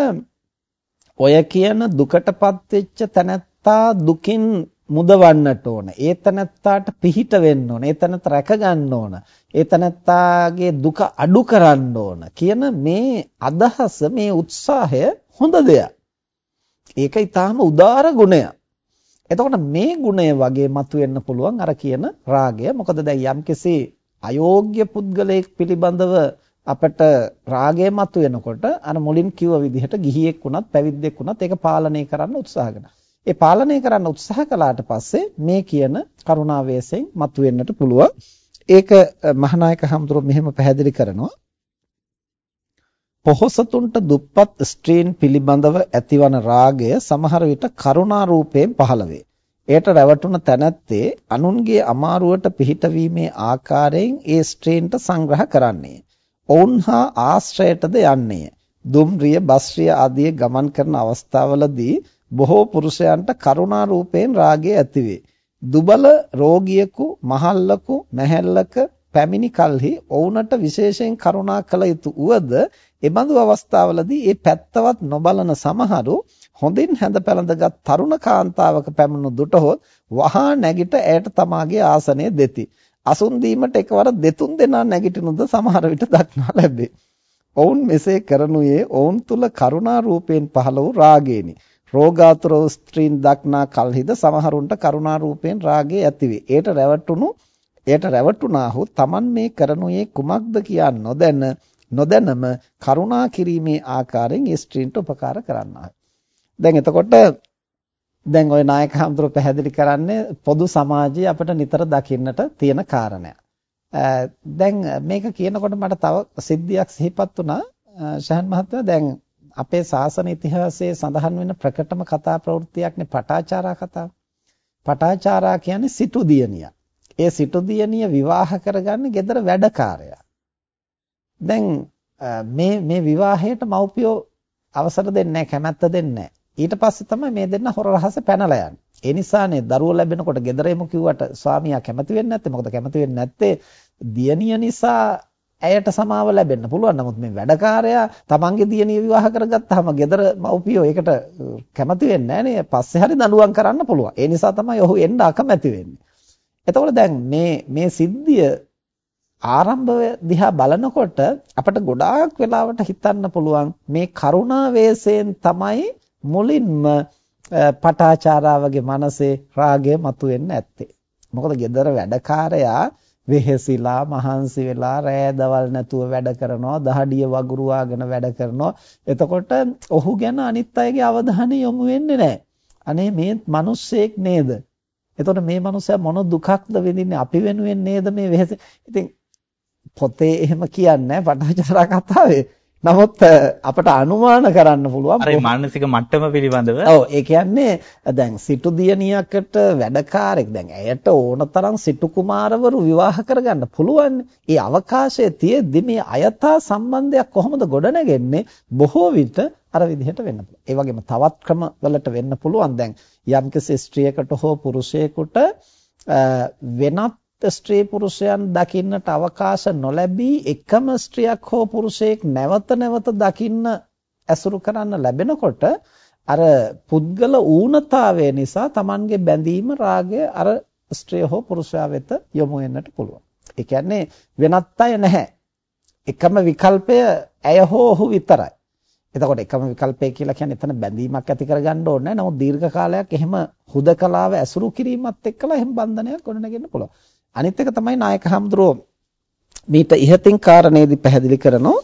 ඔය කියන දුකටපත් වෙච්ච තැනැත්තා දුකින් මුදවන්නට ඕන. ඒ තනත්තාට පිහිට වෙන්න ඕන. ඒ තනත්ත රැක ගන්න ඕන. ඒ තනත්තාගේ දුක අඩු කරන්න ඕන කියන මේ අදහස මේ උත්සාහය හොඳ දෙයක්. ඒක ඊටාම උදාර ගුණයක්. එතකොට මේ ගුණය වගේ මතුවෙන්න පුළුවන් අර කියන රාගය. මොකද දැන් යම්කිසි අයෝග්‍ය පුද්ගලයෙක් පිළිබඳව අපට රාගය මතුවෙනකොට අර මුලින් කිව්ව විදිහට ගිහියෙක් වුණත් පැවිද්දෙක් වුණත් ඒක පාලනය කරන්න උත්සාහ කරනවා. ඒ පාලනය කරන්න උත්සාහ කළාට පස්සේ මේ කියන කරුණාවේසෙන් මතුවෙන්නට පුළුවන්. ඒක මහානායක හඳුරු මෙහෙම පැහැදිලි කරනවා. පොහොසතුන්ට දුප්පත් ස්ත්‍රීන් පිළිබඳව ඇතිවන රාගය සමහර විට කරුණා රූපයෙන් පහළ වේ. එයට රැවටුණ තැනැත්තේ අනුන්ගේ අමාරුවට පිහිටවීමේ ආකාරයෙන් ඒ ස්ත්‍රීන්ට සංග්‍රහ කරන්නේ. ඔවුන් හා ආශ්‍රයටද යන්නේ. දුම්රිය, බස්රිය ආදී ගමන් කරන අවස්ථාවලදී බොහෝ පුරුෂයන්ට කරුණා රූපයෙන් රාගය ඇතිවේ. දුබල රෝගියෙකු, මහල්ලකු, මැහැල්ලක පැමිණි කලෙහි ඔවුන්ට විශේෂයෙන් කරුණා කළ යුතු උවද එබඳු අවස්ථාවලදී ඒ පැත්තවත් නොබලන සමහරු හොඳින් හැඳ පැළඳගත් තරුණ කාන්තාවක පැමුණු දුටහොත් වහා නැගිට ඇයට තමාගේ ආසනය දෙති. අසුන් දීමට එකවර දෙතුන් දෙනා නැගිටිනුද සමහර විට දක්නා ලැබේ. ඔවුන් මෙසේ කරනුයේ ඔවුන් තුල කරුණා රූපයෙන් පහළ වූ රාගේනි. රෝගාතුර ස්ත්‍රීන් දක්නා කල්හිද සමහරුන්ට කරුණා රූපයෙන් රාගය ඇතිවේ. ඒට රැවටුණු එයට රැවටුණාහු තමන් මේ කරනුයේ කුමක්ද කියා නොදැන නොදැනම කරුණා කිරීමේ ආකාරයෙන් ඒ ස්ත්‍රීන්ට උපකාර කරන්නාය. දැන් එතකොට දැන් ওই නායක හඳුර පැහැදිලි කරන්නේ පොදු සමාජයේ අපිට නිතර දකින්නට තියෙන කාරණයක්. දැන් මේක කියනකොට මට තව සිද්ධියක් සිහිපත් වුණා ශහන් මහත්තයා දැන් අපේ ශාසන ඉතිහාසයේ සඳහන් වෙන ප්‍රකටම කතා ප්‍රවෘත්තියක්නේ පටාචාරා කතාව. පටාචාරා කියන්නේ සිටු දියණිය. ඒ සිටු දියණිය විවාහ කරගන්නේ gedara වැඩකාරයා. දැන් මේ මේ විවාහයට මව්පියෝ අවසර දෙන්නේ නැහැ කැමැත්ත දෙන්නේ නැහැ. ඊට පස්සේ තමයි මේ දෙන්න හොර රහස පැනලා යන්නේ. ඒ නිසානේ දරුවෝ ලැබෙනකොට gedara එමු කිව්වට ස්වාමියා කැමති වෙන්නේ නැත්තේ. මොකද කැමති වෙන්නේ නැත්තේ දියණිය නිසා ඇයට සමාව ලැබෙන්න පුළුවන්. නමුත් මේ වැඩකාරයා තමන්ගේ දියණිය විවාහ කරගත්තාම ගෙදර මව්පියෝ ඒකට කැමති වෙන්නේ නැහැ පස්සේ හරි දඬුවම් කරන්න පුළුවන්. ඒ නිසා තමයි ඔහු එන්න අකමැති වෙන්නේ. එතකොට දැන් මේ මේ සිද්ධිය ආරම්භය දිහා බලනකොට අපට ගොඩාක් වෙලාවට හිතන්න පුළුවන් මේ කරුණා වේසයෙන් තමයි මුලින්ම පටාචාරාවගේ මනසේ රාගය මතුවෙන්න ඇත්තේ. මොකද gedara වැඩකාරයා වෙහෙසිලා මහන්සි වෙලා රෑ දවල් නැතුව වැඩ කරනවා දහඩිය වගුරුවාගෙන වැඩ කරනවා. එතකොට ඔහු ගැන අනිත් අයගේ අවධානය යොමු වෙන්නේ නැහැ. අනේ මේ මිනිස්සෙක් නේද? එතකොට මේ මිනිස්සයා මොන දුකක්ද විඳින්නේ? අපි වෙනුවෙන් නේද මේ වෙහෙස? ඉතින් පොතේ එහෙම කියන්නේ පටාචාරා කතාවේ. නමුත් අපට අනුමාන කරන්න පුළුවන් අර මානසික මට්ටම පිළිබඳව. ඔව් ඒ කියන්නේ දැන් සිටු දියණියකට වැඩකාරෙක් දැන් ඇයට ඕනතරම් සිටු කුමාරවරු විවාහ කරගන්න පුළුවන්. ඒ අවකාශය තියෙද්දි මේ අයථා සම්බන්ධයක් කොහොමද ගොඩනගෙන්නේ? බොහෝ විට අර විදිහට වෙන්න පුළුවන්. ඒ වගේම තවත් ක්‍රම වලට වෙන්න පුළුවන්. දැන් යම්කිසි ස්ත්‍රියකට හෝ පුරුෂයෙකුට වෙනත් ස්ත්‍රී පුරුෂයන් දකින්නට අවකාශ නොලැබී එකම ස්ත්‍රියක් හෝ පුරුෂයෙක් නැවත නැවත දකින්න ඇසුරු කරන්න ලැබෙනකොට අර පුද්ගල ඌනතාවය නිසා Tamanගේ බැඳීම රාගය අර ස්ත්‍රිය හෝ පුරුෂයා වෙත යොමු වෙන්නට පුළුවන්. ඒ කියන්නේ වෙනත් අය නැහැ. එකම විකල්පය ඇය හෝ ඔහු විතරයි. එතකොට එකම විකල්පය කියලා කියන්නේ එතන බැඳීමක් ඇති කරගන්න ඕනේ නැහැ. නමුත් දීර්ඝ කාලයක් එහෙම හුදකලාව ඇසුරු කිරීමත් එක්කලා එහෙම බන්ධනයක් ගොඩනගෙන්න පුළුවන්. අනිත් එක තමයි නායක හම්දුරෝ මීට ඉහතින් කාරණේදී පැහැදිලි කරනවා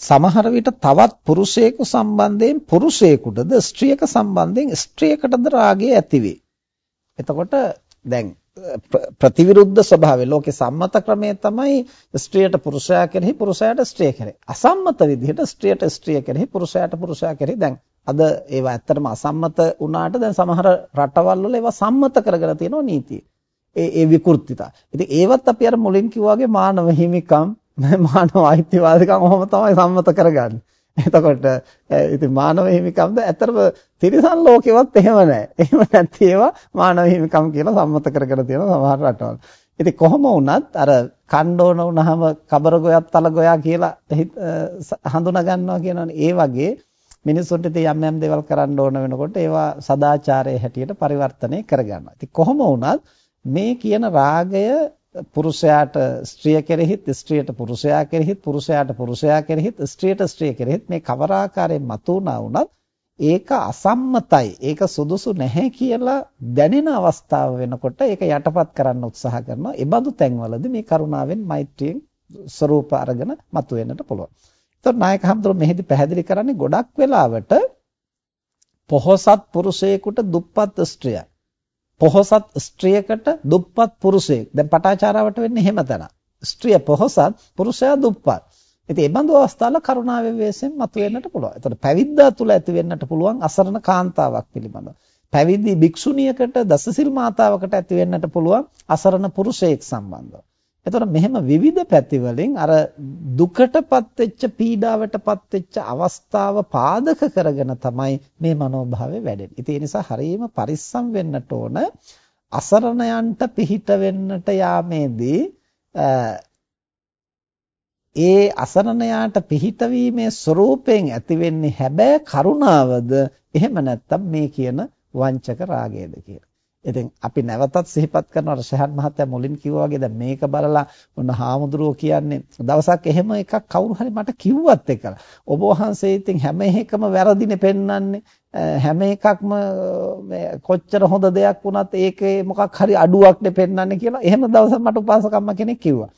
සමහර විට තවත් පුරුෂයෙකු සම්බන්ධයෙන් පුරුෂයෙකුටද ස්ත්‍රියක සම්බන්ධයෙන් ස්ත්‍රියකටද රාගය ඇතිවේ. එතකොට දැන් ප්‍රතිවිරුද්ධ ස්වභාවය ලෝකේ සම්මත ක්‍රමය තමයි ස්ත්‍රියට පුරුෂයා කෙරෙහි පුරුෂයාට ස්ත්‍රිය කෙරෙහි. අසම්මත විදිහට ස්ත්‍රියට ස්ත්‍රිය කෙරෙහි පුරුෂයාට පුරුෂයා කෙරෙහි දැන් අද ඒවා ඇත්තටම අසම්මත වුණාට දැන් සමහර රටවල් වල ඒවා සම්මත කරගෙන තියෙනවා නීතිය. ඒ ඒ විකෘතිතා. ඉතින් ඒවත් අපි අර මුලින් කිව්වාගේ මානව හිමිකම් <laughs> මානව අයිතිවාදිකම් ඔහොම තමයි සම්මත කරගන්නේ. එතකොට ඉතින් මානව හිමිකම්ද ඇත්තටම තිරිසන් ලෝකෙවත් එහෙම නැහැ. එහෙම නැති ඒවා මානව හිමිකම් කියලා සම්මත කරගෙන තියෙන සමහර රටවල්. ඉතින් කොහොම වුණත් අර කණ්ඩෝන වුණාම කබර ගොයක් තල ගොයා කියලා හඳුනා ගන්නවා කියනවනේ. ඒ වගේ මිනිස්සුන්ට ඉතින් යම් යම් දේවල් කරන්න ඕන වෙනකොට ඒවා සදාචාරයේ හැටියට පරිවර්තනය කරගන්නවා. ඉතින් කොහොම වුණත් මේ කියන රාගය පුරුෂයාට ස්ත්‍රිය කෙරෙහිත් ස්ත්‍රියට පුරුෂයා කෙරෙහිත් පුරුෂයාට පුරුෂයා කෙරෙහිත් ස්ත්‍රියට ස්ත්‍රිය කෙරෙහිත් මේ කවර ආකාරයෙන් මතුවනා වුණත් ඒක අසම්මතයි. ඒක සුදුසු නැහැ කියලා දැනෙන අවස්ථාව වෙනකොට ඒක යටපත් කරන්න උත්සාහ කරනවා. ඒ බඳු තැන්වලදී මේ කරුණාවෙන් මෛත්‍රියෙන් ස්වરૂප අරගෙන මතුවෙන්නට පුළුවන්. එතකොට නායක හම්දුර මෙහිදී පැහැදිලි කරන්නේ ගොඩක් වෙලාවට පොහොසත් පුරුෂයෙකුට දුප්පත් ස්ත්‍රියක්. පොහොසත් ස්ත්‍රියකට දුප්පත් පුරුෂයෙක්. දැන් පටාචාරාවට වෙන්නේ එහෙම තැන. ස්ත්‍රිය පොහොසත්, පුරුෂයා දුප්පත්. ඉතින් මේ බඳු අවස්ථාවල කරුණාවේ වේසෙන් මතුවෙන්නට පුළුවන්. එතකොට පැවිද්දා තුල ඇති වෙන්නට පුළුවන් අසරණ කාන්තාවක් පිළිබඳව. පැවිදි භික්ෂුණියකට දසසිල් මාතාවකට ඇති වෙන්නට පුළුවන් අසරණ පුරුෂයෙක් සම්බන්ධව. එතකොට මෙහෙම විවිධ පැති වලින් අර දුකටපත් වෙච්ච පීඩාවටපත් වෙච්ච අවස්ථාව පාදක කරගෙන තමයි මේ මනෝභාවය වැඩෙන්නේ. ඉතින් ඒ නිසා හරීම පරිස්සම් වෙන්නට ඕන අසරණයන්ට පිහිට වෙන්නට යාමේදී ඒ අසරණයාට පිහිටවීමේ ස්වરૂපයෙන් ඇති වෙන්නේ හැබෑ කරුණාවද එහෙම නැත්නම් මේ කියන වංචක රාගයද කියලා. ඉතින් අපි නැවතත් සිහිපත් කරනවා රෂහන් මහත්තයා මුලින් කිව්වා වගේ දැන් මේක බලලා ඔන්න හාමුදුරුවෝ කියන්නේ දවසක් එහෙම එකක් කවුරු හරි මට කිව්වත් එකලා. ඔබ වහන්සේ ඉතින් හැම එකම වැරදිනේ පෙන්වන්නේ. හැම එකක්ම කොච්චර හොඳ දෙයක් වුණත් ඒකේ මොකක් හරි අඩුවක්නේ පෙන්වන්නේ කියලා. එහෙම දවසක් මට උපාසකම්ම කෙනෙක් කිව්වා.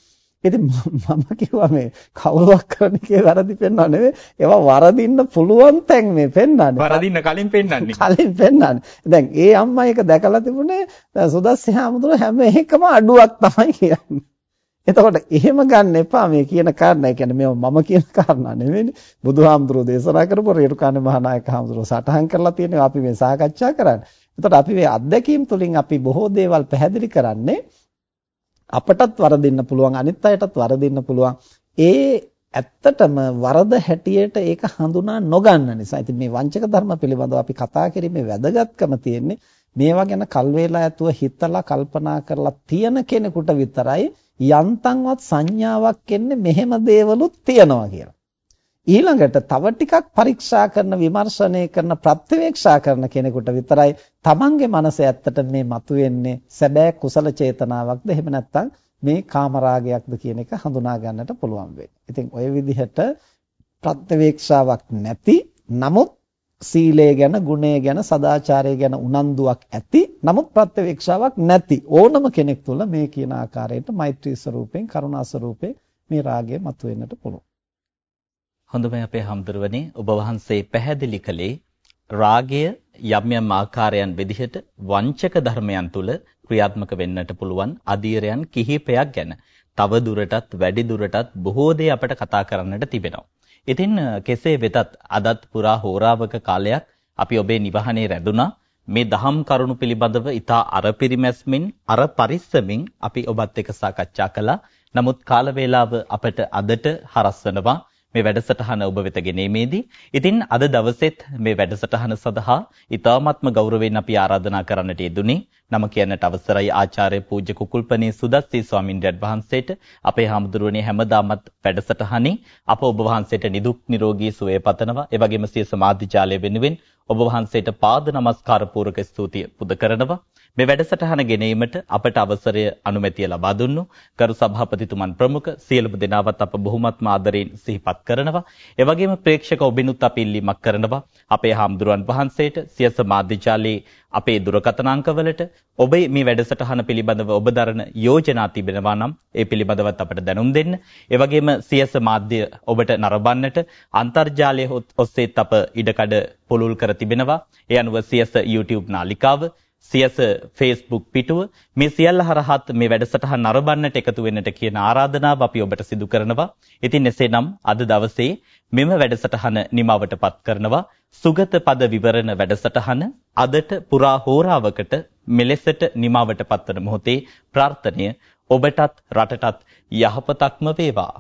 ඉතින් මම කිව්වා මේ කවුරුවක් කරන එකේ වැරදි පෙන්වන්නේ නෙවෙයි. ඒවා වරදින්න පුළුවන් තැන් මේ පෙන්වන්නේ. වරදින්න කලින් පෙන්වන්නේ. කලින් පෙන්වන්නේ. දැන් ඒ අම්මා ඒක දැකලා තිබුණේ සුදස්සි හාමුදුරුවෝ හැම එකම අඩුවක් තමයි කියන්නේ. එතකොට එහෙම ගන්න එපා මේ කියන කාරණා. ඒ කියන්නේ මේව මම කියන කාරණා නෙවෙයිනේ. බුදුහාමුදුරුවෝ දේශනා කරපු රේරුකාණේ මහානායක හාමුදුරුවෝ සටහන් කරලා තියෙනවා අපි මේ සාකච්ඡා කරන්නේ. එතකොට අපි මේ අත්දැකීම් තුලින් අපි බොහෝ දේවල් පැහැදිලි කරන්නේ අපටත් වරදින්න පුළුවන් අනිත් අයටත් වරදින්න පුළුවන් ඒ ඇත්තටම වරද හැටියට ඒක හඳුනා නොගන්න නිසා. ඉතින් මේ වංචක ධර්ම පිළිබඳව අපි කතා කිරීමේ වැදගත්කම තියෙන්නේ මේවා ගැන කල් වේලා ඇතුව හිතලා කල්පනා කරලා තියෙන කෙනෙකුට විතරයි යන්තම්වත් සංඥාවක් එන්නේ මෙහෙම දේවලුත් තියනවා කියලා. ඊළඟට තව ටිකක් පරීක්ෂා කරන විමර්ශනය කරන ප්‍රත්‍යවේක්ෂා කරන කෙනෙකුට විතරයි තමන්ගේ මනස ඇත්තට මේ මතුවෙන්නේ සැබෑ කුසල චේතනාවක්ද එහෙම නැත්නම් මේ කාමරාගයක්ද කියන එක හඳුනා ගන්නට පුළුවන් වෙන්නේ. ඉතින් ওই විදිහට ප්‍රත්‍යවේක්ෂාවක් නැති නමුත් සීලය ගැන ගුණය ගැන සදාචාරය ගැන උනන්දුවක් ඇති නමුත් ප්‍රත්‍යවේක්ෂාවක් නැති ඕනම කෙනෙක් තුළ මේ කියන ආකාරයට මෛත්‍රී ස්වරූපෙන් කරුණා ස්වරූපෙන් මේ රාගය මතුවෙන්නට පුළුවන්. හොඳමයි අපේ හම්දුරවනේ ඔබ වහන්සේ පැහැදිලි කළේ රාගය යම් යම් ආකාරයන් විදිහට වංචක ධර්මයන් තුල ක්‍රියාත්මක වෙන්නට පුළුවන් අධීරයන් කිහිපයක් ගැන. තව දුරටත් වැඩි දුරටත් බොහෝ දේ අපට කතා කරන්නට තිබෙනවා. ඉතින් කෙසේ වෙතත් අදත් පුරා හෝරාවක කාලයක් අපි ඔබේ නිවහනේ රැඳුණා. මේ දහම් කරුණු පිළිබඳව ඊට අර පිරිමැස්මින් අර පරිස්සමින් අපි ඔබත් එක්ක සාකච්ඡා කළා. නමුත් කාල වේලාව අපට අදට හරස් වෙනවා. මේ වැඩසටහන ඔබ වෙත ගෙනීමේදී. ඉතින් අද දවසෙත් මේ වැඩසටහන සඳහා ඊ타ත්ම ගෞරවයෙන් අපි ආරාධනා කරන්නට යෙදුනේ නම කියන්නට අවසරයි ආචාර්ය පූජ්‍ය කුකුල්පනේ සුදස්සී ස්වාමින්වයන් වහන්සේට. අපේ හාමුදුරුවනේ හැමදාමත් වැඩසටහනේ අප ඔබ වහන්සේට නිදුක් නිරෝගී සුවය පතනවා. ඒ වගේම සිය සමාධි ජාලය වෙනුවෙන් ඔබ වහන්සේට පාද නමස්කාර පූර්වක ස්තුතිය පුද කරනවා. මේ වැඩසටහන ගෙනීමට අපට අවසරය අනුමැතිය ලබා දුන්නු ගරු සභාපතිතුමන් ප්‍රමුඛ සියලුම දෙනාවත් අප බොහොමත්ම ආදරයෙන් සිහිපත් කරනවා. ඒ වගේම ප්‍රේක්ෂක ඔබිනුත් අපි ඉල්ලීමක් කරනවා. අපේ හාමුදුරුවන් වහන්සේට සියස මාධ්‍යජාලයේ අපේ දුරකථන අංකවලට ඔබ මේ වැඩසටහන පිළිබඳව ඔබ දරන යෝජනා තිබෙනවා නම් ඒ පිළිබඳවත් අපට දැනුම් දෙන්න. ඒ වගේම සියස මාධ්‍ය ඔබට නරඹන්නට අන්තර්ජාලය ඔස්සේත් අප ඉඩකඩ පුළුල් කර තිබෙනවා. ඒ අනුව සියස YouTube නාලිකාව සියස Facebook පිටුව මේ සියල්ල හරහත් මේ වැඩසටහන නරඹන්නට එකතු වෙන්නට කියන ආරාධනාව අපි ඔබට සිදු කරනවා. ඉතින් එසේනම් අද දවසේ මෙම වැඩසටහන නිමවටපත් කරනවා. සුගත පද විවරණ වැඩසටහන අදට පුරා හෝරාවකට මෙලෙසට නිමවටපත් වන මොහොතේ ප්‍රාර්ථනීය ඔබටත් රටටත් යහපතක්ම වේවා.